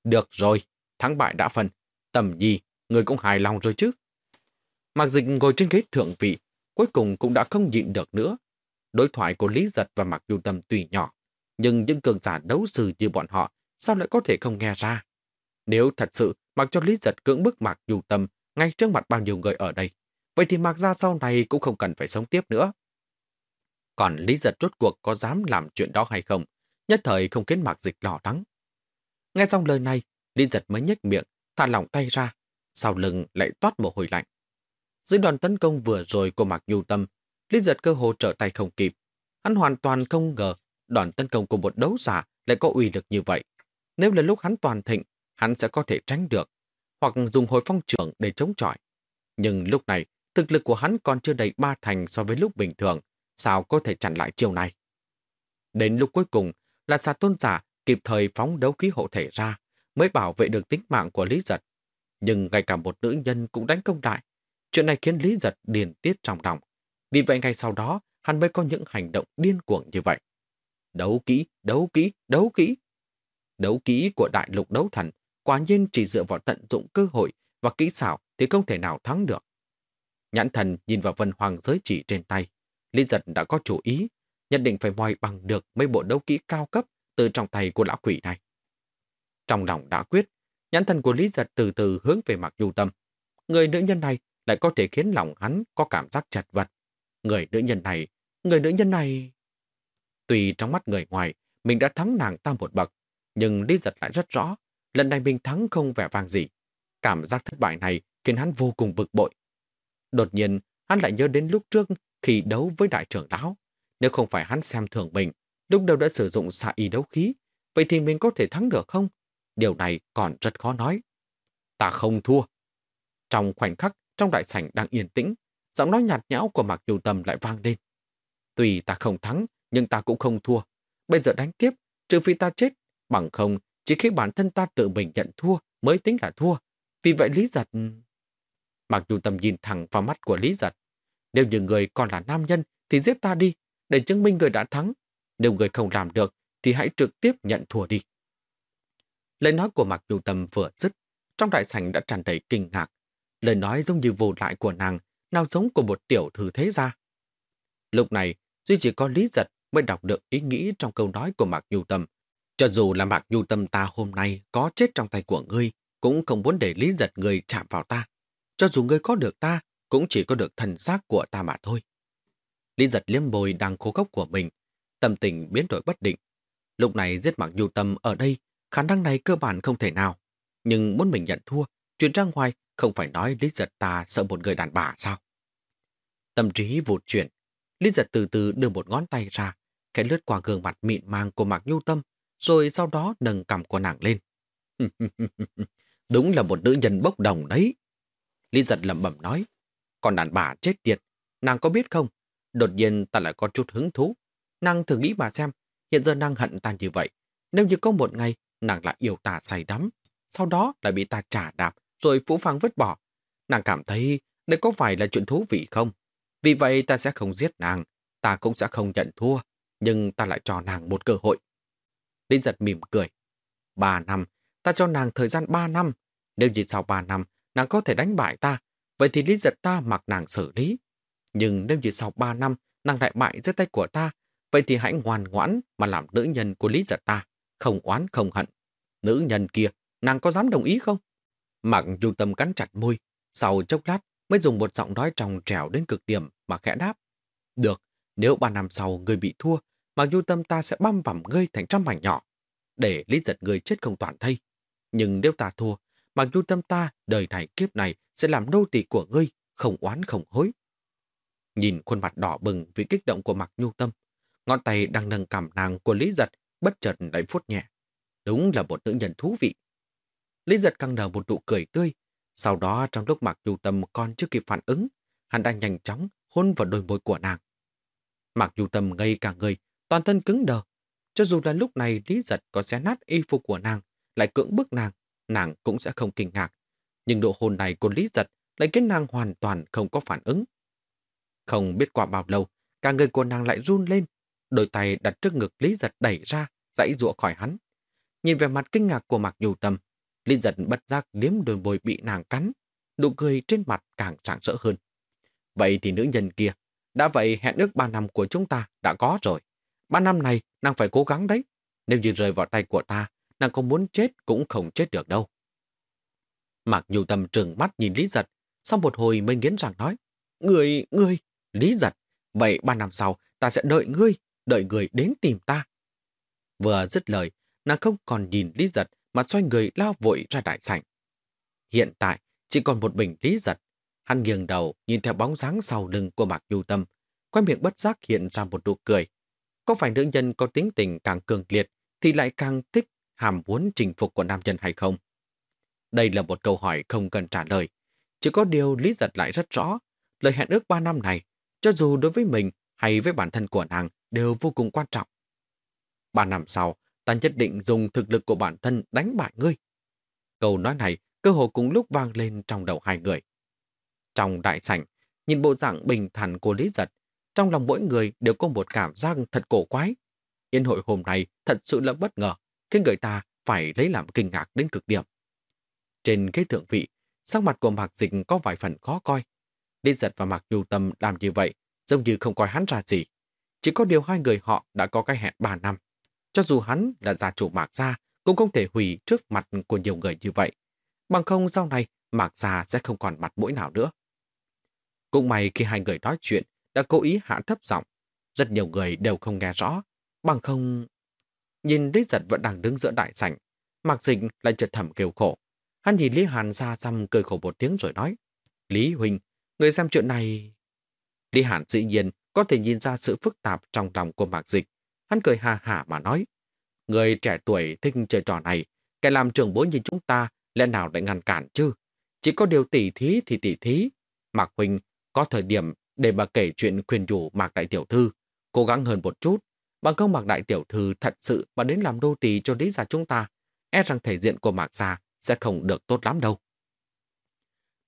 Được rồi, thắng bại đã phần. Tầm gì người cũng hài lòng rồi chứ. Mạc Dịch ngồi trên ghế thượng vị, cuối cùng cũng đã không nhịn được nữa. Đối thoại của Lý Giật và Mạc Nhu Tâm tùy nhỏ, nhưng những cường giả đấu sư như bọn họ sao lại có thể không nghe ra? Nếu thật sự mặc cho Lý Giật cưỡng bức Mạc Nhu Tâm ngay trước mặt bao nhiêu người ở đây, vậy thì Mạc Gia sau này cũng không cần phải sống tiếp nữa. Còn Lý Giật rốt cuộc có dám làm chuyện đó hay không, nhất thời không khiến Mạc Dịch lo đắng. Nghe xong lời này, Lý Giật mới nhếch miệng, thả lỏng tay ra, sau lưng lại toát mồ hôi lạnh. Dưới đòn tấn công vừa rồi của Mạc Nhu Tâm, Lý Giật cơ hồ trở tay không kịp. Hắn hoàn toàn không ngờ đòn tấn công của một đấu giả lại có uy lực như vậy. Nếu là lúc hắn toàn thịnh, hắn sẽ có thể tránh được, hoặc dùng hồi phong trưởng để chống chọi. Nhưng lúc này, thực lực của hắn còn chưa đầy ba thành so với lúc bình thường, sao có thể chặn lại chiều này? Đến lúc cuối cùng là xà tôn giả kịp thời phóng đấu khí hộ thể ra, mới bảo vệ được tính mạng của Lý Giật. Nhưng ngay cả một nữ nhân cũng đánh công đại. Chuyện này khiến Lý Giật điền tiết trong lòng. Vì vậy ngay sau đó, hắn mới có những hành động điên cuồng như vậy. Đấu kỹ, đấu kỹ, đấu kỹ. Đấu kỹ của đại lục đấu thần quả nhiên chỉ dựa vào tận dụng cơ hội và kỹ xảo thì không thể nào thắng được. Nhãn thần nhìn vào vân hoàng giới chỉ trên tay. Lý giật đã có chủ ý, nhất định phải moi bằng được mấy bộ đấu kỹ cao cấp từ trong tay của lão quỷ này. Trong lòng đã quyết, nhãn thần của Lý giật từ từ hướng về mặt du tâm. Người nữ nhân này lại có thể khiến lòng hắn có cảm giác chật vật. Người nữ nhân này, người nữ nhân này... Tuy trong mắt người ngoài, mình đã thắng nàng ta một bậc, nhưng Lý Giật lại rất rõ, lần này mình thắng không vẻ vang gì. Cảm giác thất bại này khiến hắn vô cùng bực bội. Đột nhiên, hắn lại nhớ đến lúc trước khi đấu với đại trưởng lão. Nếu không phải hắn xem thường mình, lúc đầu đã sử dụng xạ y đấu khí, vậy thì mình có thể thắng được không? Điều này còn rất khó nói. Ta không thua. Trong khoảnh khắc, trong đại sảnh đang yên tĩnh, giọng nói nhạt nhẽo của Mạc Dù Tâm lại vang lên. Tuy ta không thắng, nhưng ta cũng không thua. Bây giờ đánh tiếp, trừ phi ta chết, bằng không, chỉ khi bản thân ta tự mình nhận thua mới tính là thua. Vì vậy Lý Giật... Mạc Dù Tâm nhìn thẳng vào mắt của Lý Giật. Nếu như người còn là nam nhân thì giết ta đi, để chứng minh người đã thắng. Nếu người không làm được thì hãy trực tiếp nhận thua đi. Lời nói của Mạc Nhu Tâm vừa dứt, trong đại sảnh đã tràn đầy kinh ngạc. Lời nói giống như vô lại của nàng, nào giống của một tiểu thư thế gia. Lúc này, duy chỉ có Lý Giật mới đọc được ý nghĩ trong câu nói của Mạc Nhu Tâm. Cho dù là Mạc Nhu Tâm ta hôm nay có chết trong tay của ngươi, cũng không muốn để Lý Giật người chạm vào ta. Cho dù ngươi có được ta, cũng chỉ có được thần xác của ta mà thôi. Lý Giật liếm bồi đang khô gốc của mình, tâm tình biến đổi bất định. Lúc này giết mặc Nhu Tâm ở đây, khả năng này cơ bản không thể nào. Nhưng muốn mình nhận thua, chuyện ra ngoài không phải nói Lý Giật ta sợ một người đàn bà sao? Tâm trí vụt chuyển, Lý Giật từ từ đưa một ngón tay ra, khẽ lướt qua gương mặt mịn màng của Mạc Nhu Tâm, rồi sau đó nâng cầm của nàng lên. (laughs) Đúng là một nữ nhân bốc đồng đấy. Lý Giật lẩm bẩm nói, còn đàn bà chết tiệt, nàng có biết không? Đột nhiên ta lại có chút hứng thú. Nàng thử nghĩ mà xem, hiện giờ nàng hận ta như vậy. Nếu như có một ngày, nàng lại yêu ta say đắm, sau đó lại bị ta trả đạp, rồi phũ phàng vứt bỏ. Nàng cảm thấy đây có phải là chuyện thú vị không? Vì vậy ta sẽ không giết nàng, ta cũng sẽ không nhận thua, nhưng ta lại cho nàng một cơ hội. Linh giật mỉm cười. Ba năm, ta cho nàng thời gian ba năm. Nếu như sau ba năm, nàng có thể đánh bại ta, vậy thì Lý giật ta mặc nàng xử lý. Nhưng nếu như sau ba năm, nàng lại bại dưới tay của ta, vậy thì hãy ngoan ngoãn mà làm nữ nhân của Lý giật ta, không oán không hận. Nữ nhân kia, nàng có dám đồng ý không? Mặc dù Tâm cắn chặt môi, sau chốc lát mới dùng một giọng nói trong trèo đến cực điểm mà khẽ đáp. Được, nếu ba năm sau người bị thua, Mạc Du Tâm ta sẽ băm vằm ngươi thành trăm mảnh nhỏ, để lý giật người chết không toàn thây. Nhưng nếu ta thua, Mạc Du Tâm ta đời này kiếp này sẽ làm nô tỳ của ngươi, không oán không hối. Nhìn khuôn mặt đỏ bừng vì kích động của Mạc Nhu Tâm, ngón tay đang nâng cảm nàng của Lý Giật bất chợt lại phút nhẹ. Đúng là một nữ nhân thú vị. Lý giật căng nở một nụ cười tươi. Sau đó trong lúc Mạc Nhu Tâm còn chưa kịp phản ứng, hắn đang nhanh chóng hôn vào đôi môi của nàng. Mạc Nhu Tâm ngây cả người, toàn thân cứng đờ. Cho dù là lúc này Lý giật có xé nát y phục của nàng, lại cưỡng bức nàng, nàng cũng sẽ không kinh ngạc. Nhưng độ hôn này của Lý giật lại khiến nàng hoàn toàn không có phản ứng. Không biết qua bao lâu, cả người của nàng lại run lên, đôi tay đặt trước ngực Lý giật đẩy ra, dãy dụa khỏi hắn. Nhìn về mặt kinh ngạc của Mạc Nhu Tâm, Lý giật bất giác liếm đôi môi bị nàng cắn, nụ cười trên mặt càng sảng sỡ hơn. Vậy thì nữ nhân kia, đã vậy hẹn ước ba năm của chúng ta đã có rồi. Ba năm này nàng phải cố gắng đấy. Nếu như rời vào tay của ta, nàng không muốn chết cũng không chết được đâu. Mạc Nhu Tâm trừng mắt nhìn Lý Giật, sau một hồi mới nghiến rằng nói, Người, người. Lý Giật, vậy ba năm sau ta sẽ đợi ngươi, đợi người đến tìm ta. Vừa dứt lời, nàng không còn nhìn Lý Giật mà xoay người lao vội ra đại sảnh. Hiện tại, chỉ còn một bình Lý Giật. Hắn nghiêng đầu nhìn theo bóng dáng sau lưng của Mạc Nhu Tâm, quay miệng bất giác hiện ra một nụ cười. Có phải nữ nhân có tính tình càng cường liệt thì lại càng thích hàm muốn chinh phục của nam nhân hay không? Đây là một câu hỏi không cần trả lời. Chỉ có điều Lý Giật lại rất rõ. Lời hẹn ước ba năm này, cho dù đối với mình hay với bản thân của nàng, đều vô cùng quan trọng. Ba năm sau, ta nhất định dùng thực lực của bản thân đánh bại ngươi. Câu nói này cơ hồ cùng lúc vang lên trong đầu hai người. Trong đại sảnh, nhìn bộ dạng bình thản của Lý Giật, trong lòng mỗi người đều có một cảm giác thật cổ quái. Yên hội hôm nay thật sự là bất ngờ, khiến người ta phải lấy làm kinh ngạc đến cực điểm. Trên ghế thượng vị, sắc mặt của Mạc Dịch có vài phần khó coi. Lý Giật và Mạc Nhu Tâm làm như vậy, giống như không coi hắn ra gì. Chỉ có điều hai người họ đã có cái hẹn 3 năm. Cho dù hắn là gia chủ Mạc Gia, cũng không thể hủy trước mặt của nhiều người như vậy. Bằng không sau này, Mạc Gia sẽ không còn mặt mũi nào nữa. Cũng may khi hai người nói chuyện, đã cố ý hạ thấp giọng. Rất nhiều người đều không nghe rõ. Bằng không... Nhìn Lý Giật vẫn đang đứng giữa đại sảnh, Mạc Dịch lại chợt thầm kêu khổ. Hắn nhìn Lý Hàn ra xăm cười khổ một tiếng rồi nói. Lý Huynh, người xem chuyện này... Lý Hàn dĩ nhiên có thể nhìn ra sự phức tạp trong lòng của Mạc Dịch. Hắn cười hà hả mà nói, người trẻ tuổi thích chơi trò này, kẻ làm trưởng bối như chúng ta, lẽ nào lại ngăn cản chứ? Chỉ có điều tỉ thí thì tỉ thí. Mạc Huynh có thời điểm để mà kể chuyện khuyên nhủ Mạc Đại Tiểu Thư, cố gắng hơn một chút, bằng không Mạc Đại Tiểu Thư thật sự mà đến làm đô tỳ cho lý gia chúng ta, e rằng thể diện của Mạc Gia sẽ không được tốt lắm đâu.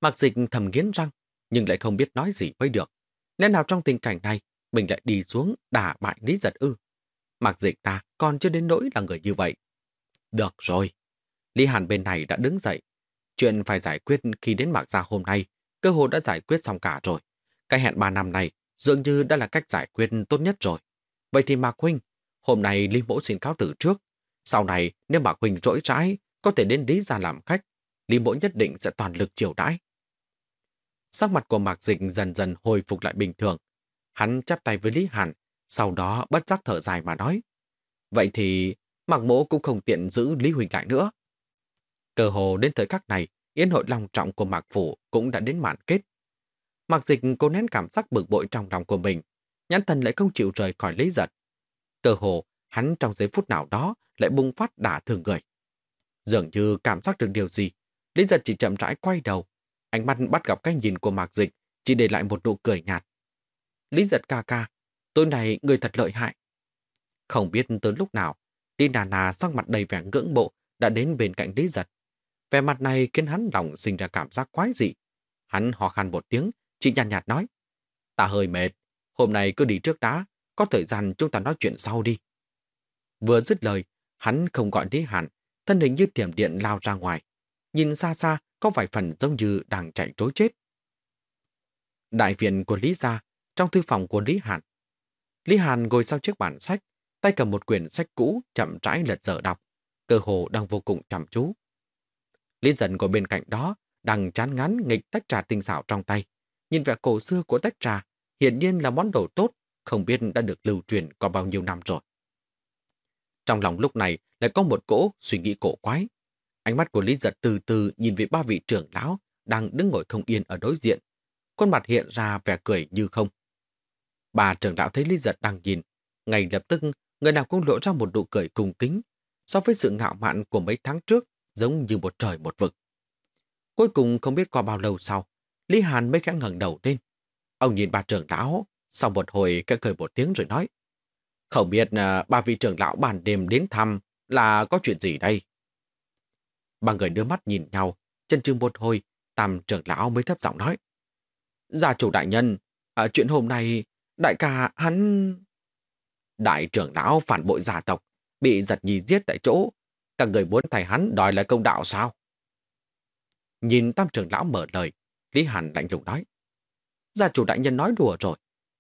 Mạc Dịch thầm nghiến răng, nhưng lại không biết nói gì mới được. Lẽ nào trong tình cảnh này, mình lại đi xuống đả bại Lý Giật ư? mặc Dịch ta còn chưa đến nỗi là người như vậy. Được rồi. Lý Hàn bên này đã đứng dậy. Chuyện phải giải quyết khi đến Mạc Gia hôm nay, cơ hội đã giải quyết xong cả rồi. Cái hẹn 3 năm này dường như đã là cách giải quyết tốt nhất rồi. Vậy thì Mạc Huynh, hôm nay Lý Mỗ xin cáo từ trước. Sau này, nếu Mạc Huynh rỗi rãi, có thể đến Lý gia làm khách, Lý Mỗ nhất định sẽ toàn lực chiều đãi. Sắc mặt của Mạc Dịch dần dần hồi phục lại bình thường. Hắn chắp tay với Lý Hàn, sau đó bất giác thở dài mà nói. Vậy thì Mạc Mỗ cũng không tiện giữ Lý Huỳnh lại nữa. Cơ hồ đến thời khắc này, yến hội long trọng của Mạc Phủ cũng đã đến mạn kết. Mạc Dịch cố nén cảm giác bực bội trong lòng của mình, nhãn thần lại không chịu rời khỏi Lý Giật. Cơ hồ, hắn trong giây phút nào đó lại bùng phát đả thường người. Dường như cảm giác được điều gì, Lý Giật chỉ chậm rãi quay đầu, ánh mắt bắt gặp cái nhìn của Mạc Dịch, chỉ để lại một nụ cười nhạt. Lý Giật ca ca, tối nay người thật lợi hại. Không biết tới lúc nào, Lý Nà Nà sắc mặt đầy vẻ ngưỡng mộ đã đến bên cạnh Lý Giật. Vẻ mặt này khiến hắn lòng sinh ra cảm giác quái dị. Hắn hò khăn một tiếng, chỉ nhàn nhạt, nhạt nói. Ta hơi mệt, hôm nay cứ đi trước đã, có thời gian chúng ta nói chuyện sau đi. Vừa dứt lời, hắn không gọi Lý Hàn, thân hình như tiềm điện lao ra ngoài. Nhìn xa xa, có vài phần giống như đang chạy trối chết. Đại viện của Lý Gia, trong thư phòng của Lý Hàn. Lý Hàn ngồi sau chiếc bản sách, tay cầm một quyển sách cũ chậm rãi lật dở đọc, cơ hồ đang vô cùng chăm chú. Lý dần của bên cạnh đó đang chán ngán nghịch tách trà tinh xảo trong tay. Nhìn vẻ cổ xưa của tách trà, hiển nhiên là món đồ tốt, không biết đã được lưu truyền qua bao nhiêu năm rồi. Trong lòng lúc này lại có một cỗ suy nghĩ cổ quái. Ánh mắt của Lý Giật từ từ nhìn về ba vị trưởng lão đang đứng ngồi không yên ở đối diện. Khuôn mặt hiện ra vẻ cười như không. Bà trưởng lão thấy Lý Giật đang nhìn. Ngay lập tức, người nào cũng lộ ra một nụ cười cùng kính. So với sự ngạo mạn của mấy tháng trước, giống như một trời một vực. Cuối cùng không biết qua bao lâu sau, Lý Hàn mới khẽ ngẩng đầu lên. Ông nhìn bà trưởng lão, sau một hồi khẽ cười một tiếng rồi nói. Không biết bà ba vị trưởng lão bàn đêm đến thăm là có chuyện gì đây? Ba người đưa mắt nhìn nhau, chân chừng một hồi, tam trưởng lão mới thấp giọng nói. Gia chủ đại nhân, à, chuyện hôm nay, đại ca hắn... Đại trưởng lão phản bội gia tộc, bị giật nhì giết tại chỗ. Các người muốn thầy hắn đòi lại công đạo sao? Nhìn tam trưởng lão mở lời, Lý Hàn lạnh lùng nói. Gia chủ đại nhân nói đùa rồi.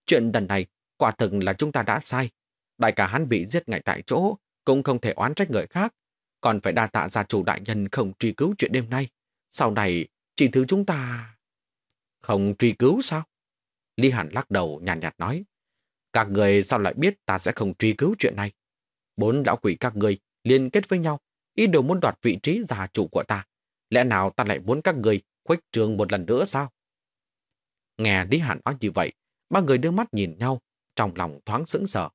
Chuyện lần này, quả thực là chúng ta đã sai. Đại ca hắn bị giết ngay tại chỗ, cũng không thể oán trách người khác. Còn phải đa tạ gia chủ đại nhân không truy cứu chuyện đêm nay. Sau này, chỉ thứ chúng ta... Không truy cứu sao? Lý Hàn lắc đầu nhàn nhạt, nhạt nói. Các người sao lại biết ta sẽ không truy cứu chuyện này? Bốn lão quỷ các người liên kết với nhau, ý đồ muốn đoạt vị trí gia chủ của ta. Lẽ nào ta lại muốn các người khuếch trường một lần nữa sao? Nghe Lý Hàn nói như vậy, ba người đưa mắt nhìn nhau, trong lòng thoáng sững sờ.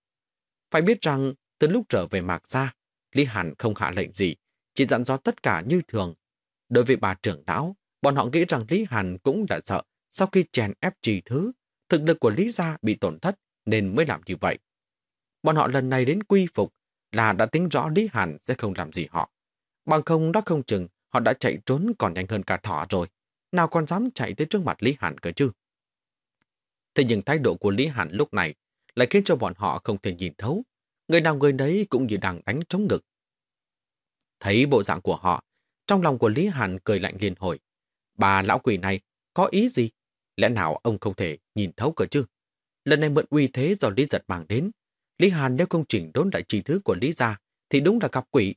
Phải biết rằng, từ lúc trở về Mạc Gia, Lý Hàn không hạ lệnh gì, chỉ dặn dò tất cả như thường. Đối với bà trưởng lão, bọn họ nghĩ rằng Lý Hàn cũng đã sợ sau khi chèn ép trì thứ, thực lực của Lý Gia bị tổn thất nên mới làm như vậy. Bọn họ lần này đến quy phục là đã tính rõ Lý Hàn sẽ không làm gì họ. Bằng không đó không chừng họ đã chạy trốn còn nhanh hơn cả thỏ rồi. Nào còn dám chạy tới trước mặt Lý Hàn cơ chứ? Thế nhưng thái độ của Lý Hàn lúc này lại khiến cho bọn họ không thể nhìn thấu. Người nào người đấy cũng như đang đánh trống ngực. Thấy bộ dạng của họ, trong lòng của Lý Hàn cười lạnh liền hồi. Bà lão quỷ này có ý gì? Lẽ nào ông không thể nhìn thấu cơ chứ? Lần này mượn uy thế do Lý Giật mang đến. Lý Hàn nếu không chỉnh đốn đại trí thứ của Lý gia thì đúng là gặp quỷ.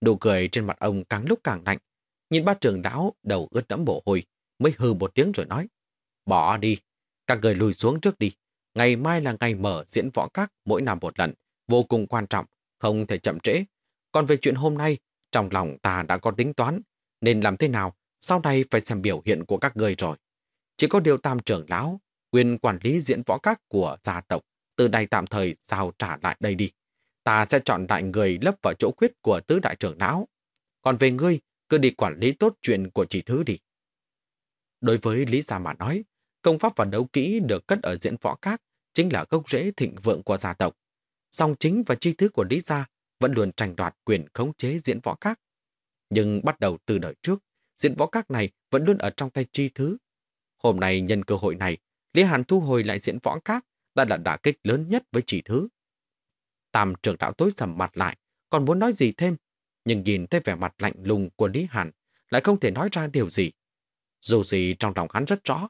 Nụ cười trên mặt ông càng lúc càng lạnh. Nhìn ba trường đáo đầu ướt đẫm mồ hôi mới hư một tiếng rồi nói. Bỏ đi, các người lùi xuống trước đi. Ngày mai là ngày mở diễn võ các mỗi năm một lần, vô cùng quan trọng, không thể chậm trễ. Còn về chuyện hôm nay, trong lòng ta đã có tính toán, nên làm thế nào, sau này phải xem biểu hiện của các người rồi. Chỉ có điều tam trưởng lão, quyền quản lý diễn võ các của gia tộc, từ nay tạm thời giao trả lại đây đi. Ta sẽ chọn đại người lấp vào chỗ khuyết của tứ đại trưởng lão. Còn về ngươi, cứ đi quản lý tốt chuyện của chỉ thứ đi. Đối với Lý Gia mà nói, công pháp và đấu kỹ được cất ở diễn võ các chính là gốc rễ thịnh vượng của gia tộc. Song chính và chi thứ của Lý Gia vẫn luôn tranh đoạt quyền khống chế diễn võ các. Nhưng bắt đầu từ đời trước, diễn võ các này vẫn luôn ở trong tay chi thứ. Hôm nay nhân cơ hội này, Lý Hàn thu hồi lại diễn võ các đã là đả kích lớn nhất với chỉ thứ. Tam trưởng đạo tối sầm mặt lại, còn muốn nói gì thêm, nhưng nhìn thấy vẻ mặt lạnh lùng của Lý Hàn, lại không thể nói ra điều gì. Dù gì trong lòng hắn rất rõ,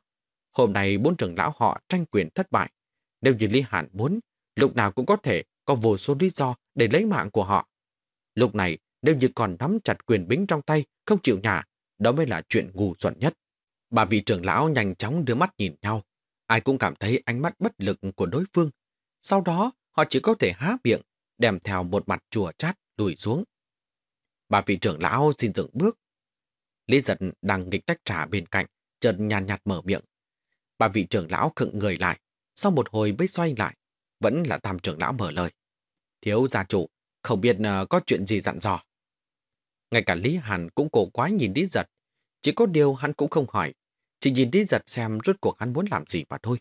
hôm nay bốn trưởng lão họ tranh quyền thất bại. Nếu như Lý Hàn muốn, lúc nào cũng có thể có vô số lý do để lấy mạng của họ. Lúc này, nếu như còn nắm chặt quyền bính trong tay, không chịu nhả, đó mới là chuyện ngu xuẩn nhất. Bà vị trưởng lão nhanh chóng đưa mắt nhìn nhau. Ai cũng cảm thấy ánh mắt bất lực của đối phương. Sau đó, họ chỉ có thể há miệng, đem theo một mặt chùa chát lùi xuống. Bà vị trưởng lão xin dừng bước. Lý giật đang nghịch tách trà bên cạnh, chợt nhàn nhạt, nhạt mở miệng. Bà vị trưởng lão khựng người lại, sau một hồi mới xoay lại. Vẫn là tam trưởng lão mở lời. Thiếu gia chủ, không biết ờ, có chuyện gì dặn dò. Ngay cả Lý Hàn cũng cổ quái nhìn Lý Giật. Chỉ có điều hắn cũng không hỏi. Chỉ nhìn Lý Giật xem rốt cuộc hắn muốn làm gì mà thôi.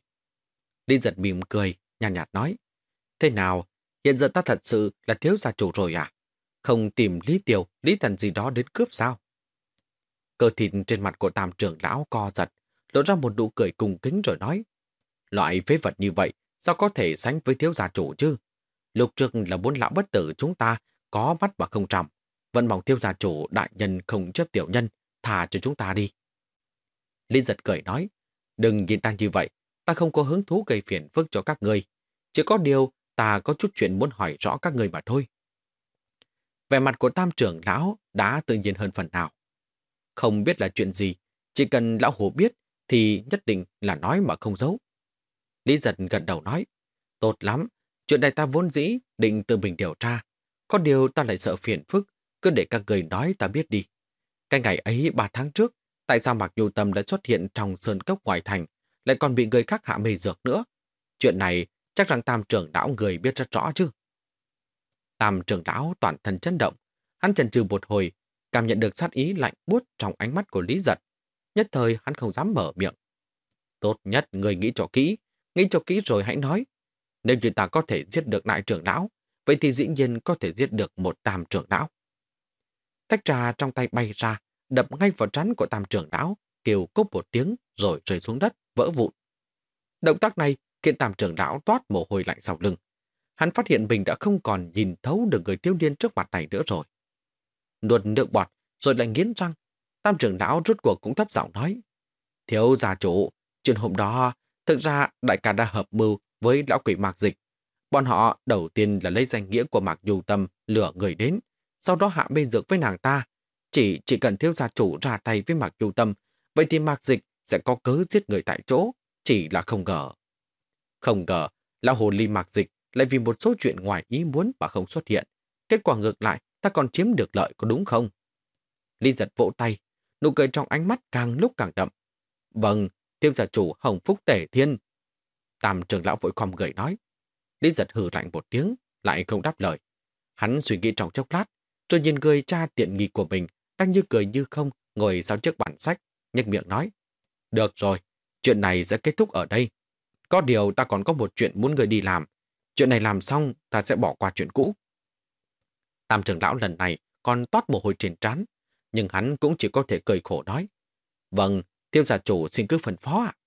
Lý Giật mỉm cười, nhàn nhạt, nhạt nói. Thế nào, hiện giờ ta thật sự là thiếu gia chủ rồi à? Không tìm Lý tiều Lý Thần gì đó đến cướp sao? Cơ thịt trên mặt của tam trưởng lão co giật, lộ ra một nụ cười cùng kính rồi nói. Loại phế vật như vậy, sao có thể sánh với thiếu gia chủ chứ? Lục trước là bốn lão bất tử chúng ta có mắt và không trọng. Vẫn mong thiếu gia chủ đại nhân không chấp tiểu nhân, thả cho chúng ta đi. Linh giật cười nói, đừng nhìn ta như vậy, ta không có hứng thú gây phiền phức cho các ngươi. Chỉ có điều, ta có chút chuyện muốn hỏi rõ các người mà thôi. Vẻ mặt của tam trưởng lão đã tự nhiên hơn phần nào. Không biết là chuyện gì, chỉ cần lão hồ biết thì nhất định là nói mà không giấu. Lý giật gật đầu nói, tốt lắm, chuyện này ta vốn dĩ định tự mình điều tra. Có điều ta lại sợ phiền phức, cứ để các người nói ta biết đi. Cái ngày ấy ba tháng trước, tại sao Mạc Nhu Tâm đã xuất hiện trong sơn cốc ngoài thành, lại còn bị người khác hạ mê dược nữa? Chuyện này chắc rằng tam trưởng lão người biết rất rõ chứ. Tam trưởng lão toàn thân chấn động. Hắn chần chừ một hồi, cảm nhận được sát ý lạnh buốt trong ánh mắt của Lý Giật. Nhất thời hắn không dám mở miệng. Tốt nhất người nghĩ cho kỹ, nghĩ cho kỹ rồi hãy nói. Nếu như ta có thể giết được đại trưởng lão, vậy thì dĩ nhiên có thể giết được một tam trưởng lão. Tách trà trong tay bay ra, đập ngay vào trán của tam trưởng lão, kêu cốc một tiếng rồi rơi xuống đất, vỡ vụn. Động tác này khiến tam trưởng lão toát mồ hôi lạnh sau lưng. Hắn phát hiện mình đã không còn nhìn thấu được người tiêu niên trước mặt này nữa rồi. Nuột nước bọt, rồi lại nghiến răng. Tam trưởng lão rút cuộc cũng thấp giọng nói. Thiếu gia chủ, chuyện hôm đó, thực ra đại ca đã hợp mưu với lão quỷ mạc dịch. Bọn họ đầu tiên là lấy danh nghĩa của mạc du tâm lửa người đến, sau đó hạ bê dược với nàng ta. Chỉ chỉ cần thiếu gia chủ ra tay với mạc du tâm, vậy thì mạc dịch sẽ có cớ giết người tại chỗ, chỉ là không ngờ. Không ngờ, lão hồ ly mạc dịch lại vì một số chuyện ngoài ý muốn mà không xuất hiện. Kết quả ngược lại, ta còn chiếm được lợi có đúng không? ly giật vỗ tay, nụ cười trong ánh mắt càng lúc càng đậm. Vâng, tiêu gia chủ hồng phúc tể thiên. Tam trưởng lão vội khom gửi nói. Lý giật hừ lạnh một tiếng, lại không đáp lời. Hắn suy nghĩ trong chốc lát, rồi nhìn người cha tiện nghi của mình, đang như cười như không, ngồi sau chiếc bản sách, nhếch miệng nói. Được rồi, chuyện này sẽ kết thúc ở đây. Có điều ta còn có một chuyện muốn người đi làm. Chuyện này làm xong, ta sẽ bỏ qua chuyện cũ. Tam trưởng lão lần này còn toát mồ hôi trên trán, nhưng hắn cũng chỉ có thể cười khổ nói. Vâng, tiêu gia chủ xin cứ phân phó ạ. À?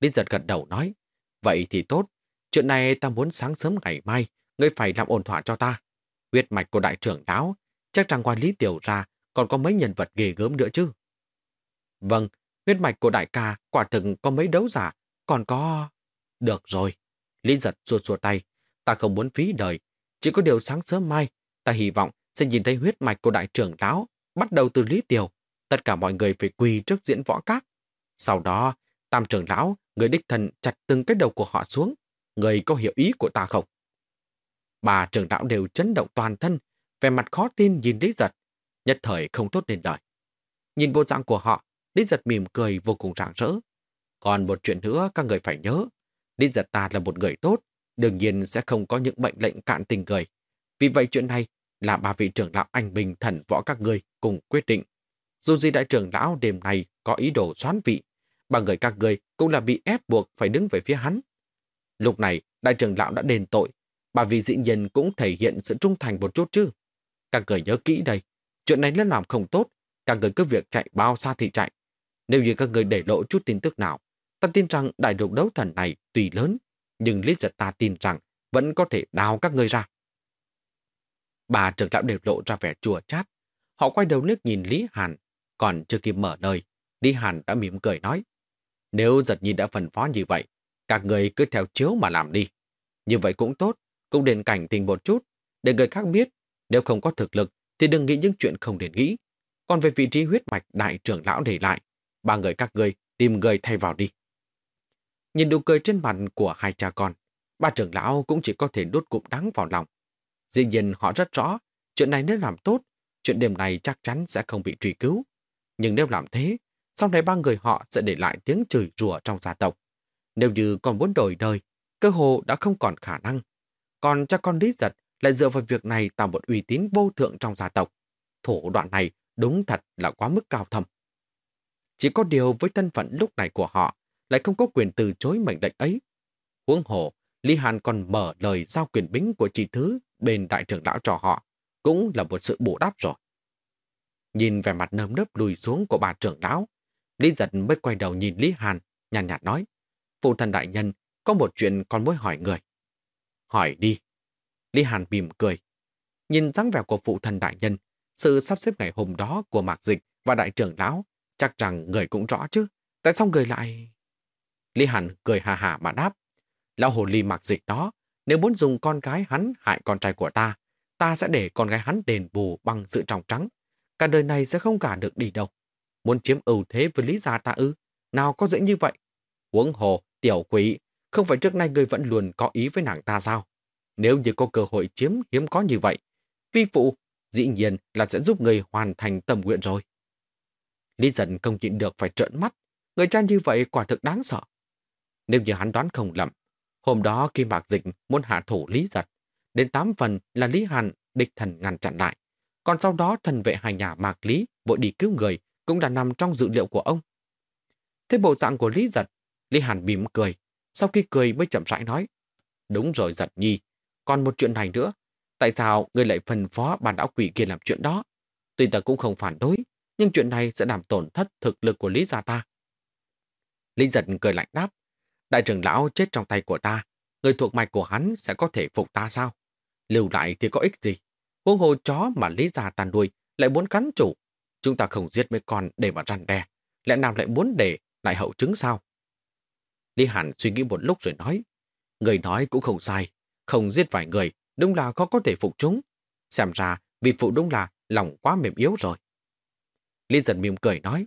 Lý giật gật đầu nói, vậy thì tốt, chuyện này ta muốn sáng sớm ngày mai, ngươi phải làm ổn thỏa cho ta. Huyết mạch của đại trưởng lão, chắc rằng ngoài Lý Tiểu ra còn có mấy nhân vật ghê gớm nữa chứ. Vâng, huyết mạch của đại ca quả thực có mấy đấu giả, còn có... Được rồi. Lý giật xua xua tay. Ta không muốn phí đời. Chỉ có điều sáng sớm mai, ta hy vọng sẽ nhìn thấy huyết mạch của đại trưởng lão, bắt đầu từ Lý Tiểu. Tất cả mọi người phải quỳ trước diễn võ các. Sau đó, tam trưởng lão, người đích thần chặt từng cái đầu của họ xuống. Người có hiểu ý của ta không? Bà trưởng lão đều chấn động toàn thân, vẻ mặt khó tin nhìn Lý Giật, nhất thời không tốt nên lời. Nhìn bộ dạng của họ, Lý Giật mỉm cười vô cùng rạng rỡ. Còn một chuyện nữa các người phải nhớ. Lý giật ta là một người tốt, đương nhiên sẽ không có những mệnh lệnh cạn tình người. Vì vậy chuyện này là ba vị trưởng lão anh bình thần võ các người cùng quyết định. Dù gì đại trưởng lão đêm nay có ý đồ xoán vị, ba người các người cũng là bị ép buộc phải đứng về phía hắn. Lúc này, đại trưởng lão đã đền tội, bà vì dĩ nhiên cũng thể hiện sự trung thành một chút chứ. Các người nhớ kỹ đây, chuyện này nên làm không tốt, các người cứ việc chạy bao xa thì chạy. Nếu như các người để lộ chút tin tức nào, ta tin rằng đại lục đấu thần này tùy lớn, nhưng lý giật ta tin rằng vẫn có thể đào các người ra. Bà trưởng lão đều lộ ra vẻ chùa chát. Họ quay đầu nước nhìn Lý Hàn, còn chưa kịp mở lời, Lý Hàn đã mỉm cười nói. Nếu giật nhi đã phần phó như vậy, các người cứ theo chiếu mà làm đi. Như vậy cũng tốt, cũng đền cảnh tình một chút, để người khác biết, nếu không có thực lực thì đừng nghĩ những chuyện không đền nghĩ. Còn về vị trí huyết mạch đại trưởng lão để lại, ba người các người tìm người thay vào đi. Nhìn nụ cười trên mặt của hai cha con, ba trưởng lão cũng chỉ có thể đốt cụm đắng vào lòng. Dĩ nhiên họ rất rõ, chuyện này nếu làm tốt, chuyện đêm này chắc chắn sẽ không bị truy cứu. Nhưng nếu làm thế, sau này ba người họ sẽ để lại tiếng chửi rủa trong gia tộc. Nếu như còn muốn đổi đời, cơ hồ đã không còn khả năng. Còn cha con Lý Giật lại dựa vào việc này tạo một uy tín vô thượng trong gia tộc. Thủ đoạn này đúng thật là quá mức cao thầm. Chỉ có điều với thân phận lúc này của họ lại không có quyền từ chối mệnh lệnh ấy. Huống hồ, Lý Hàn còn mở lời giao quyền bính của chị Thứ bên đại trưởng lão cho họ, cũng là một sự bổ đáp rồi. Nhìn vẻ mặt nơm nớp lùi xuống của bà trưởng lão, Lý giật mới quay đầu nhìn Lý Hàn, nhàn nhạt, nói, Phụ thần đại nhân, có một chuyện con muốn hỏi người. Hỏi đi. Lý Hàn mỉm cười. Nhìn dáng vẻ của phụ thần đại nhân, sự sắp xếp ngày hôm đó của Mạc Dịch và đại trưởng lão, chắc rằng người cũng rõ chứ. Tại sao người lại... Lý Hàn cười hà hà mà đáp. Lão hồ ly Mạc Dịch đó, nếu muốn dùng con gái hắn hại con trai của ta, ta sẽ để con gái hắn đền bù bằng sự trọng trắng. Cả đời này sẽ không cả được đi đâu. Muốn chiếm ưu thế với lý gia ta ư? Nào có dễ như vậy? Huống hồ, tiểu quỷ, không phải trước nay ngươi vẫn luôn có ý với nàng ta sao? Nếu như có cơ hội chiếm hiếm có như vậy, vi phụ dĩ nhiên là sẽ giúp người hoàn thành tâm nguyện rồi. Lý giận không nhịn được phải trợn mắt, người cha như vậy quả thực đáng sợ. Nếu như hắn đoán không lầm, hôm đó khi Mạc Dịch muốn hạ thủ Lý giật, đến tám phần là Lý Hàn địch thần ngăn chặn lại. Còn sau đó thần vệ hai nhà Mạc Lý vội đi cứu người cũng đã nằm trong dự liệu của ông. Thế bộ dạng của Lý giật, Lý Hàn mỉm cười, sau khi cười mới chậm rãi nói. Đúng rồi giật nhi, còn một chuyện này nữa. Tại sao người lại phân phó bàn đảo quỷ kia làm chuyện đó? Tuy ta cũng không phản đối, nhưng chuyện này sẽ làm tổn thất thực lực của Lý gia ta. Lý giật cười lạnh đáp. Đại trưởng lão chết trong tay của ta, người thuộc mạch của hắn sẽ có thể phục ta sao? Lưu lại thì có ích gì? Huống hồ chó mà Lý già tàn đuôi lại muốn cắn chủ. Chúng ta không giết mấy con để mà răn đe. Lẽ nào lại muốn để lại hậu chứng sao? Lý Hàn suy nghĩ một lúc rồi nói. Người nói cũng không sai. Không giết vài người, đúng là khó có thể phục chúng. Xem ra, vị phụ đúng là lòng quá mềm yếu rồi. Lý giật mỉm cười nói.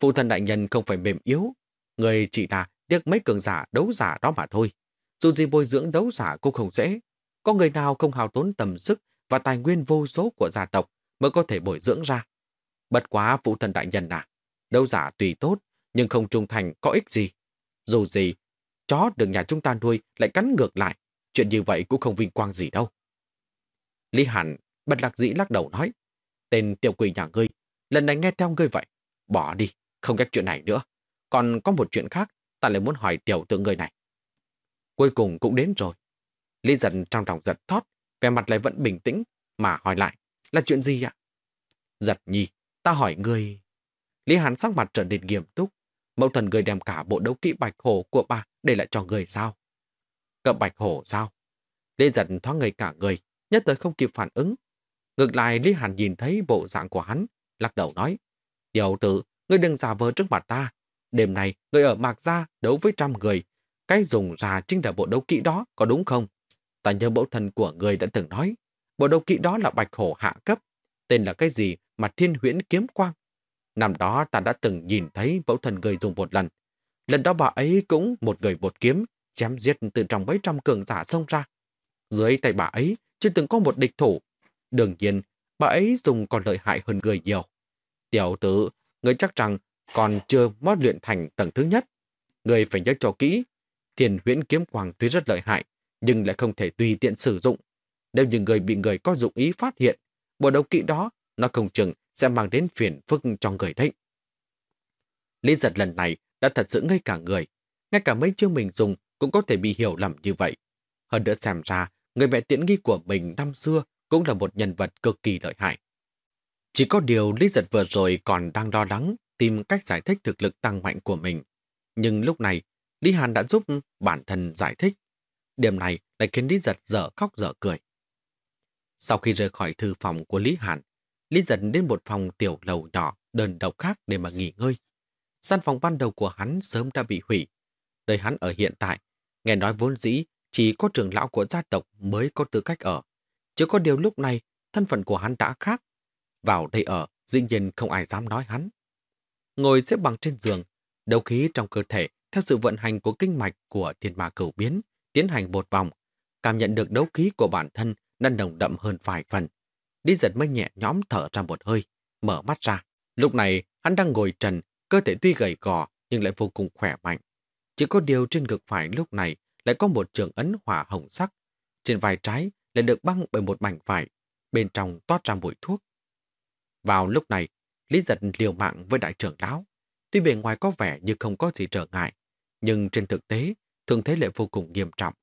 Phụ thần đại nhân không phải mềm yếu. Người chỉ là tiếc mấy cường giả đấu giả đó mà thôi. Dù gì bồi dưỡng đấu giả cũng không dễ. Có người nào không hào tốn tầm sức và tài nguyên vô số của gia tộc mới có thể bồi dưỡng ra. Bất quá phụ thân đại nhân à. Đấu giả tùy tốt, nhưng không trung thành có ích gì. Dù gì, chó được nhà chúng ta nuôi lại cắn ngược lại. Chuyện như vậy cũng không vinh quang gì đâu. Lý Hàn bật lạc dĩ lắc đầu nói. Tên tiểu quỷ nhà ngươi, lần này nghe theo ngươi vậy. Bỏ đi, không ghét chuyện này nữa. Còn có một chuyện khác, ta lại muốn hỏi tiểu tượng người này. Cuối cùng cũng đến rồi. Lý giận trong lòng giật thót, vẻ mặt lại vẫn bình tĩnh, mà hỏi lại, là chuyện gì ạ? Giật nhi, ta hỏi ngươi... Lý Hàn sắc mặt trở nên nghiêm túc. Mẫu thần người đem cả bộ đấu kỹ bạch hổ của bà để lại cho người sao? Cậu bạch hổ sao? Lý giật thoáng người cả người, nhất thời không kịp phản ứng. Ngược lại Lý Hàn nhìn thấy bộ dạng của hắn, lắc đầu nói. Tiểu tử, ngươi đừng giả vờ trước mặt ta. Đêm nay, ngươi ở Mạc Gia đấu với trăm người. Cái dùng ra chính là bộ đấu kỹ đó, có đúng không? Ta nhớ mẫu thần của người đã từng nói. Bộ đồ kỹ đó là bạch hổ hạ cấp. Tên là cái gì mà thiên huyễn kiếm quang. Năm đó ta đã từng nhìn thấy mẫu thần người dùng một lần. Lần đó bà ấy cũng một người một kiếm, chém giết từ trong mấy trăm cường giả xông ra. Dưới tay bà ấy chưa từng có một địch thủ. Đương nhiên, bà ấy dùng còn lợi hại hơn người nhiều. Tiểu tử, người chắc rằng còn chưa mót luyện thành tầng thứ nhất. người phải nhớ cho kỹ. Thiền huyễn kiếm quang tuy rất lợi hại, nhưng lại không thể tùy tiện sử dụng. Nếu như người bị người có dụng ý phát hiện, bộ đấu kỵ đó, nó không chừng sẽ mang đến phiền phức cho người đấy. Lý giật lần này đã thật sự ngay cả người. Ngay cả mấy chương mình dùng cũng có thể bị hiểu lầm như vậy. Hơn nữa xem ra, người mẹ tiễn nghi của mình năm xưa cũng là một nhân vật cực kỳ lợi hại. Chỉ có điều Lý Giật vừa rồi còn đang lo lắng tìm cách giải thích thực lực tăng mạnh của mình. Nhưng lúc này, Lý Hàn đã giúp bản thân giải thích. Điểm này lại khiến Lý Giật dở khóc dở cười. Sau khi rời khỏi thư phòng của Lý Hàn, Lý Giật đến một phòng tiểu lầu nhỏ đơn độc khác để mà nghỉ ngơi. Gian phòng ban đầu của hắn sớm đã bị hủy. Nơi hắn ở hiện tại, nghe nói vốn dĩ chỉ có trưởng lão của gia tộc mới có tư cách ở. Chỉ có điều lúc này, thân phận của hắn đã khác. Vào đây ở, dĩ nhiên không ai dám nói hắn. Ngồi xếp bằng trên giường, đấu khí trong cơ thể theo sự vận hành của kinh mạch của thiên ma cửu biến, tiến hành một vòng, cảm nhận được đấu khí của bản thân đang đồng đậm hơn vài phần. Đi giật mới nhẹ nhõm thở ra một hơi, mở mắt ra. Lúc này, hắn đang ngồi trần, cơ thể tuy gầy gò nhưng lại vô cùng khỏe mạnh. Chỉ có điều trên ngực phải lúc này lại có một trường ấn hỏa hồng sắc. Trên vai trái lại được băng bởi một mảnh vải, bên trong toát ra mùi thuốc. Vào lúc này, Lý giật liều mạng với đại trưởng lão. Tuy bề ngoài có vẻ như không có gì trở ngại, nhưng trên thực tế, thương thế lại vô cùng nghiêm trọng.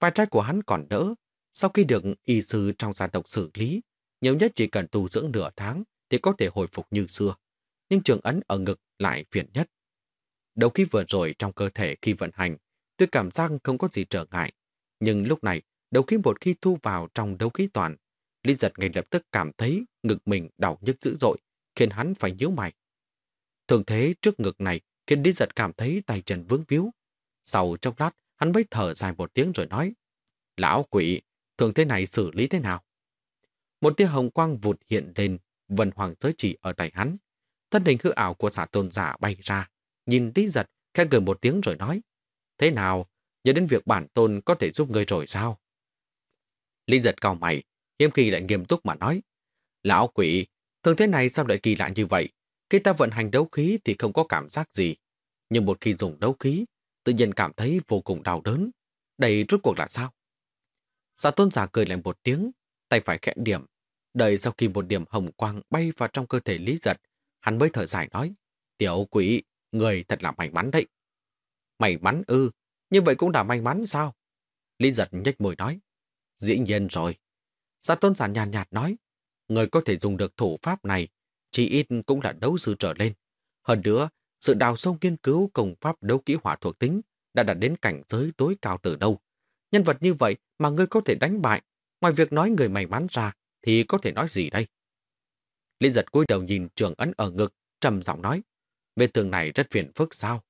Vai trái của hắn còn đỡ. Sau khi được y sư trong gia tộc xử lý, nhiều nhất chỉ cần tu dưỡng nửa tháng thì có thể hồi phục như xưa. Nhưng trường ấn ở ngực lại phiền nhất. Đầu khi vừa rồi trong cơ thể khi vận hành, tôi cảm giác không có gì trở ngại. Nhưng lúc này, đầu khí một khi thu vào trong đấu khí toàn, Lý giật ngay lập tức cảm thấy ngực mình đau nhức dữ dội, khiến hắn phải nhíu mày. Thường thế trước ngực này khiến Lý giật cảm thấy tay chân vướng víu. Sau chốc lát, hắn mới thở dài một tiếng rồi nói, Lão quỷ, thường thế này xử lý thế nào? Một tia hồng quang vụt hiện lên, vần hoàng giới chỉ ở tay hắn. Thân hình hư ảo của xả tôn giả bay ra, nhìn Lý giật, khẽ cười một tiếng rồi nói, Thế nào, nhớ đến việc bản tôn có thể giúp ngươi rồi sao? Lý giật cao mày, hiếm khi lại nghiêm túc mà nói, Lão quỷ, thường thế này sao lại kỳ lạ như vậy? Khi ta vận hành đấu khí thì không có cảm giác gì. Nhưng một khi dùng đấu khí, tự nhiên cảm thấy vô cùng đau đớn. Đây rốt cuộc là sao? Giả tôn giả cười lại một tiếng, tay phải khẽ điểm. Đợi sau khi một điểm hồng quang bay vào trong cơ thể Lý Giật, hắn mới thở dài nói, Tiểu quỷ, người thật là may mắn đấy. May mắn ư, như vậy cũng đã may mắn sao? Lý Giật nhếch môi nói, dĩ nhiên rồi. Giả tôn giả nhàn nhạt, nhạt nói, người có thể dùng được thủ pháp này, chỉ ít cũng là đấu sư trở lên. Hơn nữa, sự đào sâu nghiên cứu công pháp đấu kỹ hỏa thuộc tính đã đạt đến cảnh giới tối cao từ đâu. Nhân vật như vậy mà ngươi có thể đánh bại, ngoài việc nói người may mắn ra, thì có thể nói gì đây? Liên giật cúi đầu nhìn trường ấn ở ngực, trầm giọng nói, về tường này rất phiền phức sao?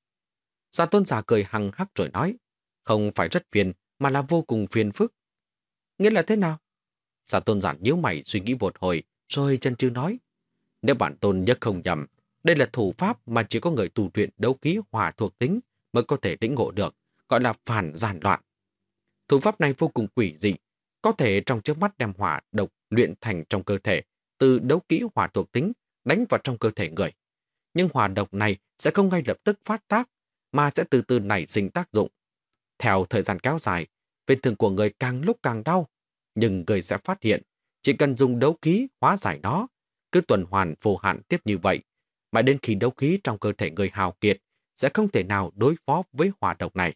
Giả tôn giả cười hằng hắc rồi nói, không phải rất phiền, mà là vô cùng phiền phức. Nghĩa là thế nào? Giả tôn giản nhíu mày suy nghĩ một hồi, rồi chân chư nói. Nếu bản tôn nhất không nhầm, đây là thủ pháp mà chỉ có người tu luyện đấu khí hòa thuộc tính mới có thể lĩnh ngộ được, gọi là phản giàn loạn. Thủ pháp này vô cùng quỷ dị, có thể trong trước mắt đem hỏa độc luyện thành trong cơ thể, từ đấu kỹ hỏa thuộc tính đánh vào trong cơ thể người. Nhưng hỏa độc này sẽ không ngay lập tức phát tác, mà sẽ từ từ nảy sinh tác dụng. Theo thời gian kéo dài, vết thương của người càng lúc càng đau, nhưng người sẽ phát hiện chỉ cần dùng đấu khí hóa giải nó, cứ tuần hoàn vô hạn tiếp như vậy, mà đến khi đấu khí trong cơ thể người hào kiệt sẽ không thể nào đối phó với hỏa độc này.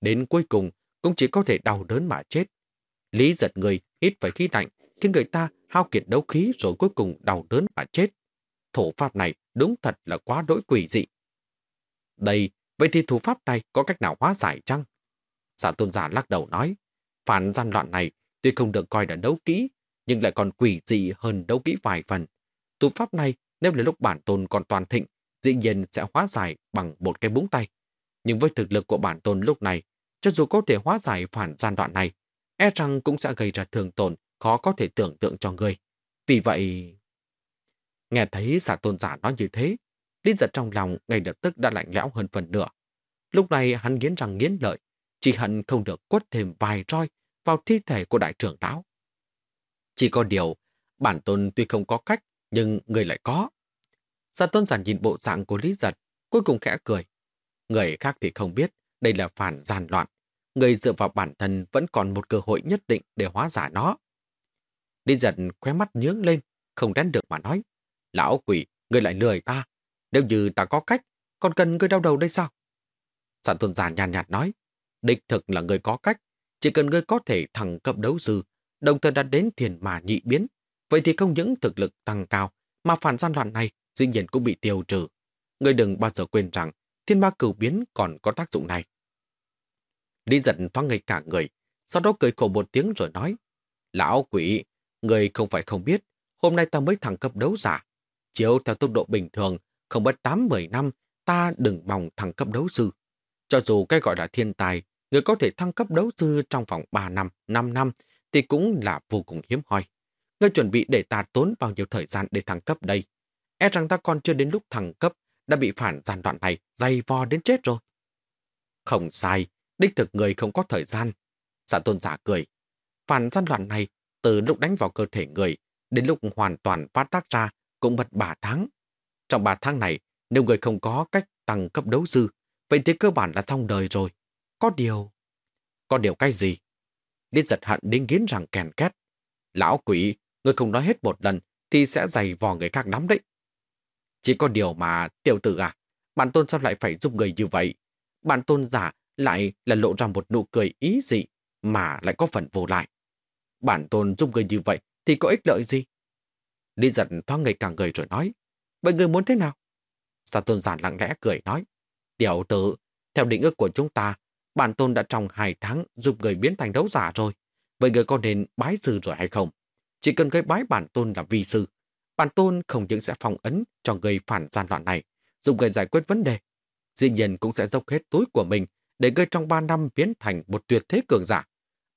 Đến cuối cùng cũng chỉ có thể đau đớn mà chết. Lý giật người hít phải khí lạnh khi người ta hao kiệt đấu khí rồi cuối cùng đau đớn mà chết. Thủ pháp này đúng thật là quá đỗi quỷ dị. Đây, vậy thì thủ pháp này có cách nào hóa giải chăng? Giả tôn giả lắc đầu nói, phản gian loạn này tuy không được coi là đấu kỹ, nhưng lại còn quỷ dị hơn đấu kỹ vài phần. Thủ pháp này, nếu là lúc bản tôn còn toàn thịnh, dĩ nhiên sẽ hóa giải bằng một cái búng tay. Nhưng với thực lực của bản tôn lúc này, cho dù có thể hóa giải phản gian đoạn này, e rằng cũng sẽ gây ra thường tổn khó có thể tưởng tượng cho người. Vì vậy... Nghe thấy giả tôn giả nói như thế, Lý giật trong lòng ngay lập tức đã lạnh lẽo hơn phần nửa. Lúc này hắn nghiến răng nghiến lợi, chỉ hận không được quất thêm vài roi vào thi thể của đại trưởng lão. Chỉ có điều, bản tôn tuy không có cách, nhưng người lại có. Giả tôn giản nhìn bộ dạng của Lý Giật, cuối cùng khẽ cười. Người khác thì không biết, đây là phản giàn loạn. Người dựa vào bản thân vẫn còn một cơ hội nhất định để hóa giải nó. Lý giật khóe mắt nhướng lên, không đánh được mà nói. Lão quỷ, người lại lười ta. Nếu như ta có cách, còn cần người đau đầu đây sao? Sản tôn giả nhàn nhạt, nhạt nói. Địch thực là người có cách. Chỉ cần người có thể thẳng cấp đấu sư, đồng thời đạt đến thiền mà nhị biến. Vậy thì không những thực lực tăng cao, mà phản gian loạn này dĩ nhiên cũng bị tiêu trừ. Người đừng bao giờ quên rằng thiên ma cửu biến còn có tác dụng này. Lý giận thoáng ngây cả người, sau đó cười khổ một tiếng rồi nói, Lão quỷ, người không phải không biết, hôm nay ta mới thẳng cấp đấu giả. Chiếu theo tốc độ bình thường, không bất 8-10 năm, ta đừng mong thăng cấp đấu sư. Cho dù cái gọi là thiên tài, người có thể thăng cấp đấu sư trong vòng 3 năm, 5 năm, thì cũng là vô cùng hiếm hoi. Ngươi chuẩn bị để ta tốn bao nhiêu thời gian để thăng cấp đây? E rằng ta còn chưa đến lúc thăng cấp, đã bị phản giàn đoạn này dày vò đến chết rồi. Không sai, đích thực người không có thời gian. sạ tôn giả cười. Phản gian đoạn này, từ lúc đánh vào cơ thể người, đến lúc hoàn toàn phát tác ra, cũng mất 3 tháng. Trong 3 tháng này, nếu người không có cách tăng cấp đấu dư, vậy thì cơ bản là xong đời rồi. Có điều... Có điều cái gì? Liên giật hận đến nghiến rằng kèn két. Lão quỷ, người không nói hết một lần thì sẽ dày vò người khác lắm đấy. Chỉ có điều mà, tiểu tử à, bản tôn sao lại phải giúp người như vậy? Bản tôn giả lại là lộ ra một nụ cười ý dị mà lại có phần vô lại. Bản tôn giúp người như vậy thì có ích lợi gì? Lý giật thoáng ngày càng người rồi nói, vậy người muốn thế nào? Sa tôn giả lặng lẽ cười nói, tiểu tử, theo định ước của chúng ta, bản tôn đã trong hai tháng giúp người biến thành đấu giả rồi. Vậy người có nên bái sư rồi hay không? Chỉ cần gây bái bản tôn là vi sư, bản tôn không những sẽ phong ấn cho người phản gian loạn này, dùng người giải quyết vấn đề. Dĩ nhiên cũng sẽ dốc hết túi của mình để ngươi trong ba năm biến thành một tuyệt thế cường giả.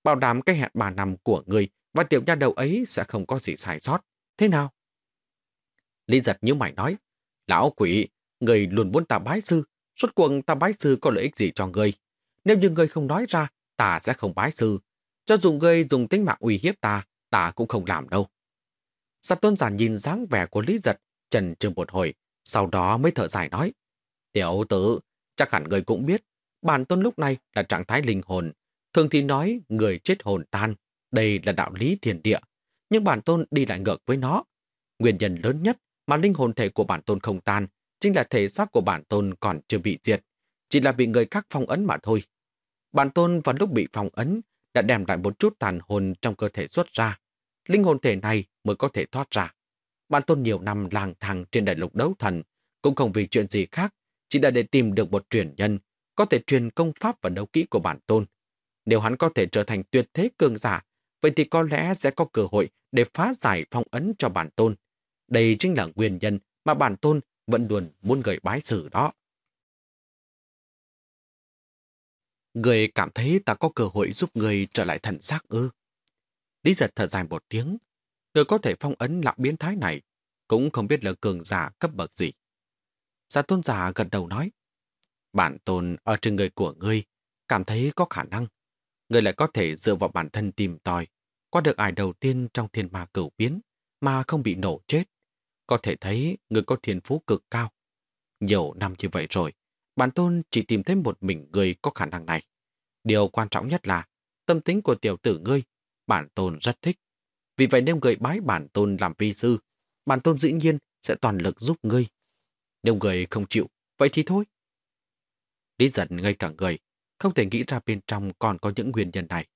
Bảo đảm cái hẹn ba năm của ngươi và tiểu nha đầu ấy sẽ không có gì sai sót. Thế nào? Lý giật như mày nói, Lão quỷ, người luôn muốn ta bái sư, suốt cuộc ta bái sư có lợi ích gì cho người? Nếu như người không nói ra, ta sẽ không bái sư. Cho dù người dùng tính mạng uy hiếp ta, ta cũng không làm đâu. Sát tôn giả nhìn dáng vẻ của Lý Giật, trần chừng một hồi, sau đó mới thở dài nói. Tiểu tử, chắc hẳn người cũng biết, bản tôn lúc này là trạng thái linh hồn. Thường thì nói người chết hồn tan, đây là đạo lý thiền địa. Nhưng bản tôn đi lại ngược với nó. Nguyên nhân lớn nhất mà linh hồn thể của bản tôn không tan chính là thể xác của bản tôn còn chưa bị diệt, chỉ là bị người khác phong ấn mà thôi. Bản tôn vào lúc bị phong ấn đã đem lại một chút tàn hồn trong cơ thể xuất ra. Linh hồn thể này mới có thể thoát ra. Bản tôn nhiều năm lang thang trên đại lục đấu thần, cũng không vì chuyện gì khác, chỉ là để tìm được một truyền nhân có thể truyền công pháp và đấu kỹ của bản tôn. Nếu hắn có thể trở thành tuyệt thế cường giả, vậy thì có lẽ sẽ có cơ hội để phá giải phong ấn cho bản tôn. Đây chính là nguyên nhân mà bản tôn vẫn luôn muốn gửi bái sử đó. Người cảm thấy ta có cơ hội giúp người trở lại thần xác ư. Lý giật thở dài một tiếng. Người có thể phong ấn lão biến thái này, cũng không biết là cường giả cấp bậc gì. Giả tôn giả gật đầu nói, bản tôn ở trên người của ngươi, cảm thấy có khả năng. Ngươi lại có thể dựa vào bản thân tìm tòi, qua được ải đầu tiên trong thiên ma cửu biến, mà không bị nổ chết. Có thể thấy người có thiên phú cực cao. Nhiều năm như vậy rồi, bản tôn chỉ tìm thấy một mình người có khả năng này. Điều quan trọng nhất là tâm tính của tiểu tử ngươi, bản tôn rất thích. Vì vậy nếu người bái bản tôn làm vi sư, bản tôn dĩ nhiên sẽ toàn lực giúp ngươi. Nếu người không chịu, vậy thì thôi. Lý giận ngay cả người, không thể nghĩ ra bên trong còn có những nguyên nhân này.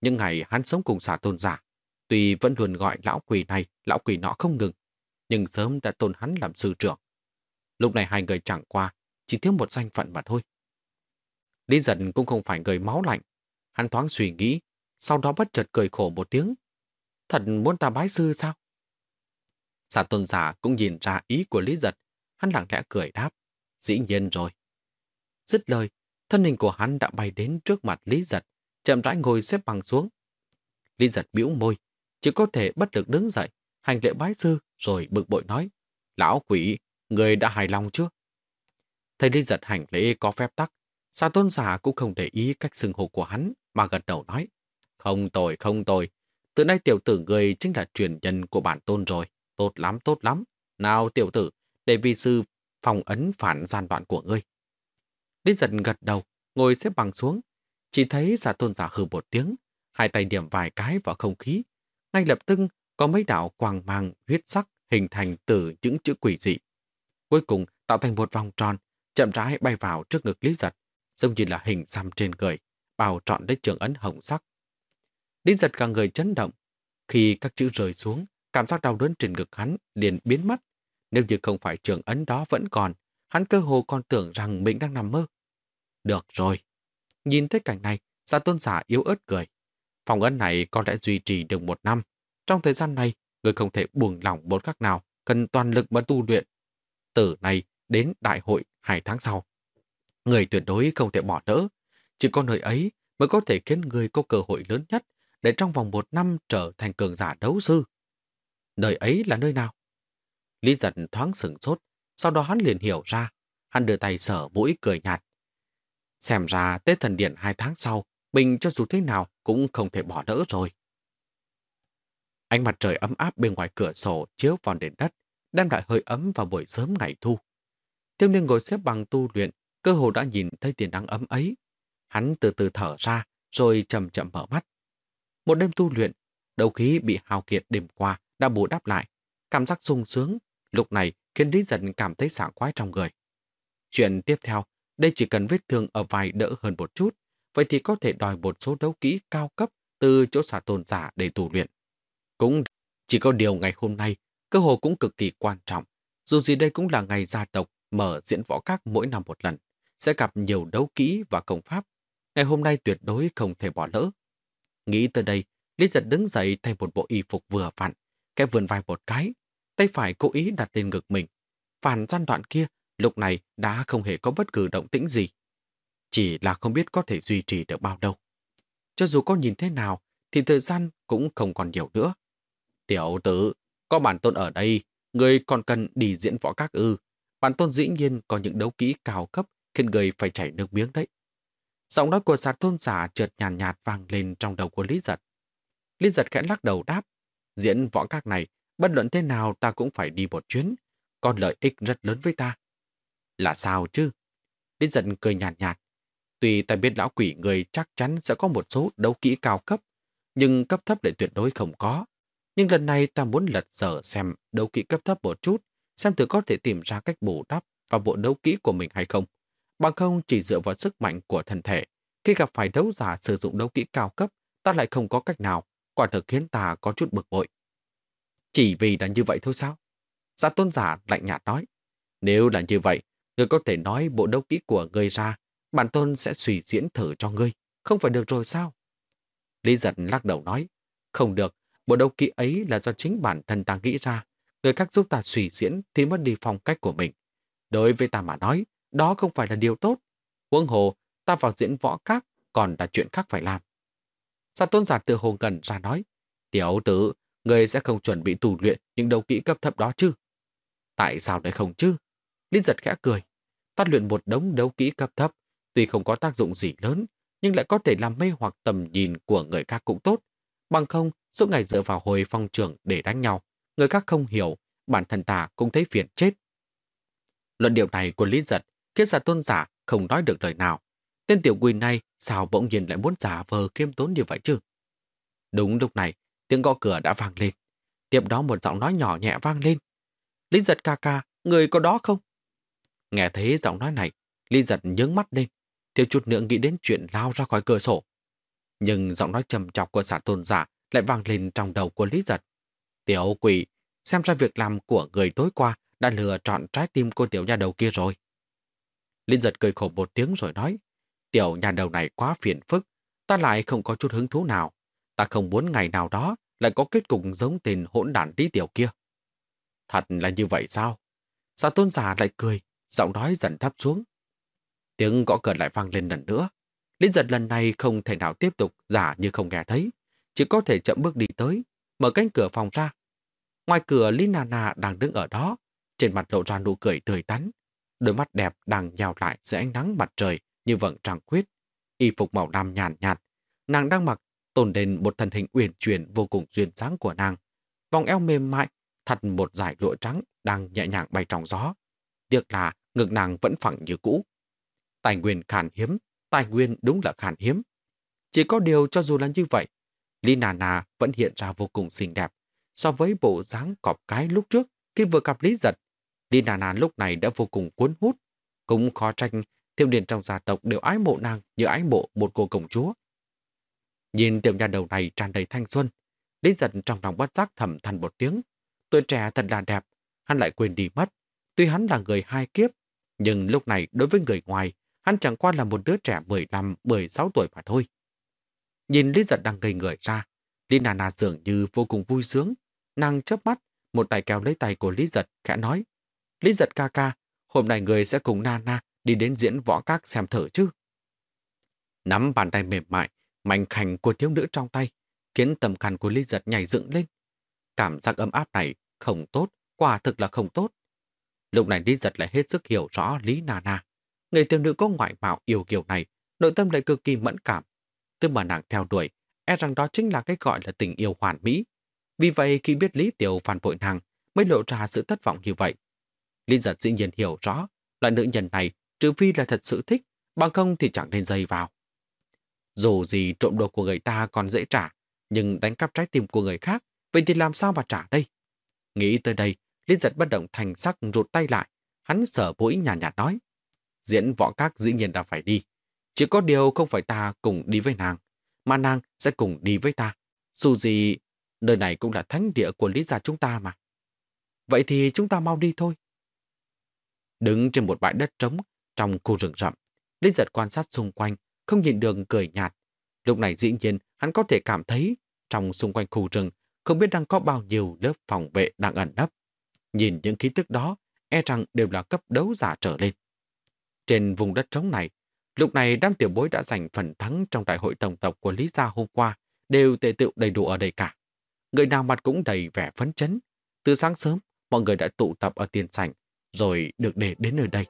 những ngày hắn sống cùng xả tôn giả, tuy vẫn luôn gọi lão quỷ này, lão quỷ nọ không ngừng, nhưng sớm đã tôn hắn làm sư trưởng. Lúc này hai người chẳng qua, chỉ thiếu một danh phận mà thôi. Lý giận cũng không phải người máu lạnh. Hắn thoáng suy nghĩ, sau đó bất chợt cười khổ một tiếng. Thật muốn ta bái sư sao? Giả tôn giả cũng nhìn ra ý của Lý giật. Hắn lặng lẽ cười đáp. Dĩ nhiên rồi. Dứt lời, thân hình của hắn đã bay đến trước mặt Lý giật, chậm rãi ngồi xếp bằng xuống. Lý giật bĩu môi, chỉ có thể bất lực đứng dậy, hành lễ bái sư rồi bực bội nói. Lão quỷ, người đã hài lòng chưa? Thầy Lý giật hành lễ có phép tắc, Xà tôn giả cũng không để ý cách xưng hô của hắn mà gật đầu nói. Không tồi, không tồi. Từ nay tiểu tử người chính là truyền nhân của bản tôn rồi. Tốt lắm, tốt lắm. Nào tiểu tử, để vi sư phòng ấn phản gian đoạn của ngươi. Lý giật gật đầu, ngồi xếp bằng xuống. Chỉ thấy giả tôn giả hừ một tiếng, hai tay điểm vài cái vào không khí. Ngay lập tức có mấy đạo quang mang huyết sắc hình thành từ những chữ quỷ dị. Cuối cùng tạo thành một vòng tròn, chậm rãi bay vào trước ngực Lý giật, giống như là hình xăm trên người, bao trọn lấy trường ấn hồng sắc. Lý giật cả người chấn động. Khi các chữ rơi xuống, cảm giác đau đớn trên ngực hắn liền biến mất. Nếu như không phải trường ấn đó vẫn còn, hắn cơ hồ còn tưởng rằng mình đang nằm mơ. Được rồi. Nhìn thấy cảnh này, gia tôn giả yếu ớt cười. Phòng ấn này có lẽ duy trì được một năm. Trong thời gian này, người không thể buông lỏng bốn các nào, cần toàn lực mà tu luyện. Từ này đến đại hội hai tháng sau. Người tuyệt đối không thể bỏ đỡ. Chỉ có nơi ấy mới có thể khiến người có cơ hội lớn nhất để trong vòng một năm trở thành cường giả đấu sư. Nơi ấy là nơi nào? Lý giật thoáng sửng sốt, sau đó hắn liền hiểu ra. Hắn đưa tay sở mũi cười nhạt. Xem ra Tết Thần Điện hai tháng sau, mình cho dù thế nào cũng không thể bỏ đỡ rồi. Ánh mặt trời ấm áp bên ngoài cửa sổ chiếu vào nền đất, đem lại hơi ấm vào buổi sớm ngày thu. Tiêu niên ngồi xếp bằng tu luyện, cơ hồ đã nhìn thấy tiền nắng ấm ấy. Hắn từ từ thở ra, rồi chậm chậm mở mắt. Một đêm tu luyện, đầu khí bị hao kiệt đêm qua đã bù đắp lại. Cảm giác sung sướng, lúc này khiến Lý Dân cảm thấy sảng khoái trong người. Chuyện tiếp theo, đây chỉ cần vết thương ở vai đỡ hơn một chút, vậy thì có thể đòi một số đấu kỹ cao cấp từ chỗ xả tồn giả để tu luyện. Cũng chỉ có điều ngày hôm nay, cơ hội cũng cực kỳ quan trọng. Dù gì đây cũng là ngày gia tộc mở diễn võ các mỗi năm một lần, sẽ gặp nhiều đấu kỹ và công pháp. Ngày hôm nay tuyệt đối không thể bỏ lỡ. Nghĩ tới đây, Lý giật đứng dậy thay một bộ y phục vừa vặn, cái vườn vai một cái, tay phải cố ý đặt lên ngực mình. Phản gian đoạn kia, lúc này đã không hề có bất cứ động tĩnh gì. Chỉ là không biết có thể duy trì được bao lâu. Cho dù có nhìn thế nào, thì thời gian cũng không còn nhiều nữa. Tiểu tử, có bản tôn ở đây, người còn cần đi diễn võ các ư. Bản tôn dĩ nhiên có những đấu kỹ cao cấp khiến người phải chảy nước miếng đấy. Giọng nói của sạt tôn giả trượt nhàn nhạt, nhạt vang lên trong đầu của Lý Giật. Lý Giật khẽ lắc đầu đáp, diễn võ các này, bất luận thế nào ta cũng phải đi một chuyến, còn lợi ích rất lớn với ta. Là sao chứ? Lý Giật cười nhàn nhạt, nhạt. Tuy ta biết lão quỷ người chắc chắn sẽ có một số đấu kỹ cao cấp, nhưng cấp thấp lại tuyệt đối không có. Nhưng lần này ta muốn lật dở xem đấu kỹ cấp thấp một chút, xem thử có thể tìm ra cách bù đắp vào bộ đấu kỹ của mình hay không. Bằng không chỉ dựa vào sức mạnh của thân thể, khi gặp phải đấu giả sử dụng đấu kỹ cao cấp, ta lại không có cách nào, quả thực khiến ta có chút bực bội. Chỉ vì là như vậy thôi sao? Giả tôn giả lạnh nhạt nói, nếu là như vậy, người có thể nói bộ đấu kỹ của ngươi ra, bản tôn sẽ suy diễn thử cho ngươi, không phải được rồi sao? Lý giật lắc đầu nói, không được, bộ đấu kỹ ấy là do chính bản thân ta nghĩ ra, người khác giúp ta suy diễn thì mất đi phong cách của mình. Đối với ta mà nói, đó không phải là điều tốt. Huống hồ, ta vào diễn võ các còn là chuyện khác phải làm. Sa tôn giả tự hồ gần ra nói, tiểu tử, người sẽ không chuẩn bị tù luyện những đấu kỹ cấp thấp đó chứ? Tại sao lại không chứ? Linh giật khẽ cười. Ta luyện một đống đấu kỹ cấp thấp, tuy không có tác dụng gì lớn, nhưng lại có thể làm mê hoặc tầm nhìn của người khác cũng tốt. Bằng không, suốt ngày dựa vào hồi phong trường để đánh nhau, người khác không hiểu, bản thân ta cũng thấy phiền chết. Luận điệu này của Lý Giật khiến giả tôn giả không nói được lời nào. Tên tiểu quỷ này sao bỗng nhiên lại muốn giả vờ khiêm tốn như vậy chứ? Đúng lúc này, tiếng gõ cửa đã vang lên. Tiếp đó một giọng nói nhỏ nhẹ vang lên. Lý giật ca ca, người có đó không? Nghe thấy giọng nói này, Lý giật nhướng mắt lên, thiếu chút nữa nghĩ đến chuyện lao ra khỏi cửa sổ. Nhưng giọng nói trầm chọc của giả tôn giả lại vang lên trong đầu của Lý giật. Tiểu quỷ, xem ra việc làm của người tối qua đã lừa trọn trái tim cô tiểu nhà đầu kia rồi. Linh giật cười khổ một tiếng rồi nói, tiểu nhà đầu này quá phiền phức, ta lại không có chút hứng thú nào. Ta không muốn ngày nào đó lại có kết cục giống tên hỗn đản đi tiểu kia. Thật là như vậy sao? giả tôn giả lại cười, giọng nói dần thấp xuống. Tiếng gõ cửa lại vang lên lần nữa. Linh giật lần này không thể nào tiếp tục giả như không nghe thấy. Chỉ có thể chậm bước đi tới, mở cánh cửa phòng ra. Ngoài cửa Lý Nana đang đứng ở đó, trên mặt lộ ra nụ cười tươi tắn. Đôi mắt đẹp đang nhào lại dưới ánh nắng mặt trời như vầng trăng khuyết. Y phục màu đam nhàn nhạt, nhạt, nàng đang mặc tồn lên một thân hình uyển chuyển vô cùng duyên dáng của nàng. Vòng eo mềm mại, thật một dải lụa trắng đang nhẹ nhàng bay trong gió. Tiếc là ngực nàng vẫn phẳng như cũ. Tài nguyên khan hiếm, tài nguyên đúng là khan hiếm. Chỉ có điều cho dù là như vậy, Lý Nà Nà vẫn hiện ra vô cùng xinh đẹp. So với bộ dáng cọp cái lúc trước khi vừa gặp Lý Giật, Lý Nà Nà lúc này đã vô cùng cuốn hút. Cũng khó tranh, Thiếu niên trong gia tộc đều ái mộ nàng như ái mộ một cô công chúa. Nhìn tiểu nhà đầu này tràn đầy thanh xuân, Lý Giật trong lòng bất giác thầm than một tiếng. Tuổi trẻ thật là đẹp, hắn lại quên đi mất. Tuy hắn là người hai kiếp, nhưng lúc này đối với người ngoài, hắn chẳng qua là một đứa trẻ 15-16 tuổi mà thôi. Nhìn Lý Giật đang gây người ra, Lý Nà Nà dường như vô cùng vui sướng. Nàng chớp mắt, một tay kéo lấy tay của Lý Giật, khẽ nói. Lý Giật ca ca, hôm nay người sẽ cùng Nana đi đến diễn võ các xem thử chứ. Nắm bàn tay mềm mại, mạnh khảnh của thiếu nữ trong tay, khiến tầm khăn của Lý Giật nhảy dựng lên. Cảm giác ấm áp này không tốt, quả thực là không tốt. Lúc này Lý Giật lại hết sức hiểu rõ Lý Nana. Người thiếu nữ có ngoại mạo yêu kiều này, nội tâm lại cực kỳ mẫn cảm. Từ mà nàng theo đuổi, e rằng đó chính là cái gọi là tình yêu hoàn mỹ. Vì vậy khi biết Lý Tiểu phản bội nàng, mới lộ ra sự thất vọng như vậy. Lý giật dĩ nhiên hiểu rõ, loại nữ nhân này trừ phi là thật sự thích, bằng không thì chẳng nên dây vào. Dù gì trộm đồ của người ta còn dễ trả, nhưng đánh cắp trái tim của người khác, vậy thì làm sao mà trả đây? Nghĩ tới đây, Lý giật bất động thành sắc rụt tay lại, hắn sở mũi nhàn nhạt, nhạt nói. Diễn võ các dĩ nhiên đã phải đi, chỉ có điều không phải ta cùng đi với nàng, mà nàng sẽ cùng đi với ta. Dù gì, nơi này cũng là thánh địa của Lý gia chúng ta mà. Vậy thì chúng ta mau đi thôi. Đứng trên một bãi đất trống trong khu rừng rậm, Linh giật quan sát xung quanh, không nhìn đường cười nhạt. Lúc này dĩ nhiên hắn có thể cảm thấy trong xung quanh khu rừng không biết đang có bao nhiêu lớp phòng vệ đang ẩn nấp. Nhìn những khí tức đó, e rằng đều là cấp đấu giả trở lên. Trên vùng đất trống này, lúc này đám tiểu bối đã giành phần thắng trong đại hội tổng tộc của Lý Gia hôm qua, đều tề tựu đầy đủ ở đây cả. Người nào mặt cũng đầy vẻ phấn chấn. Từ sáng sớm, mọi người đã tụ tập ở tiền sảnh, rồi được để đến nơi đây.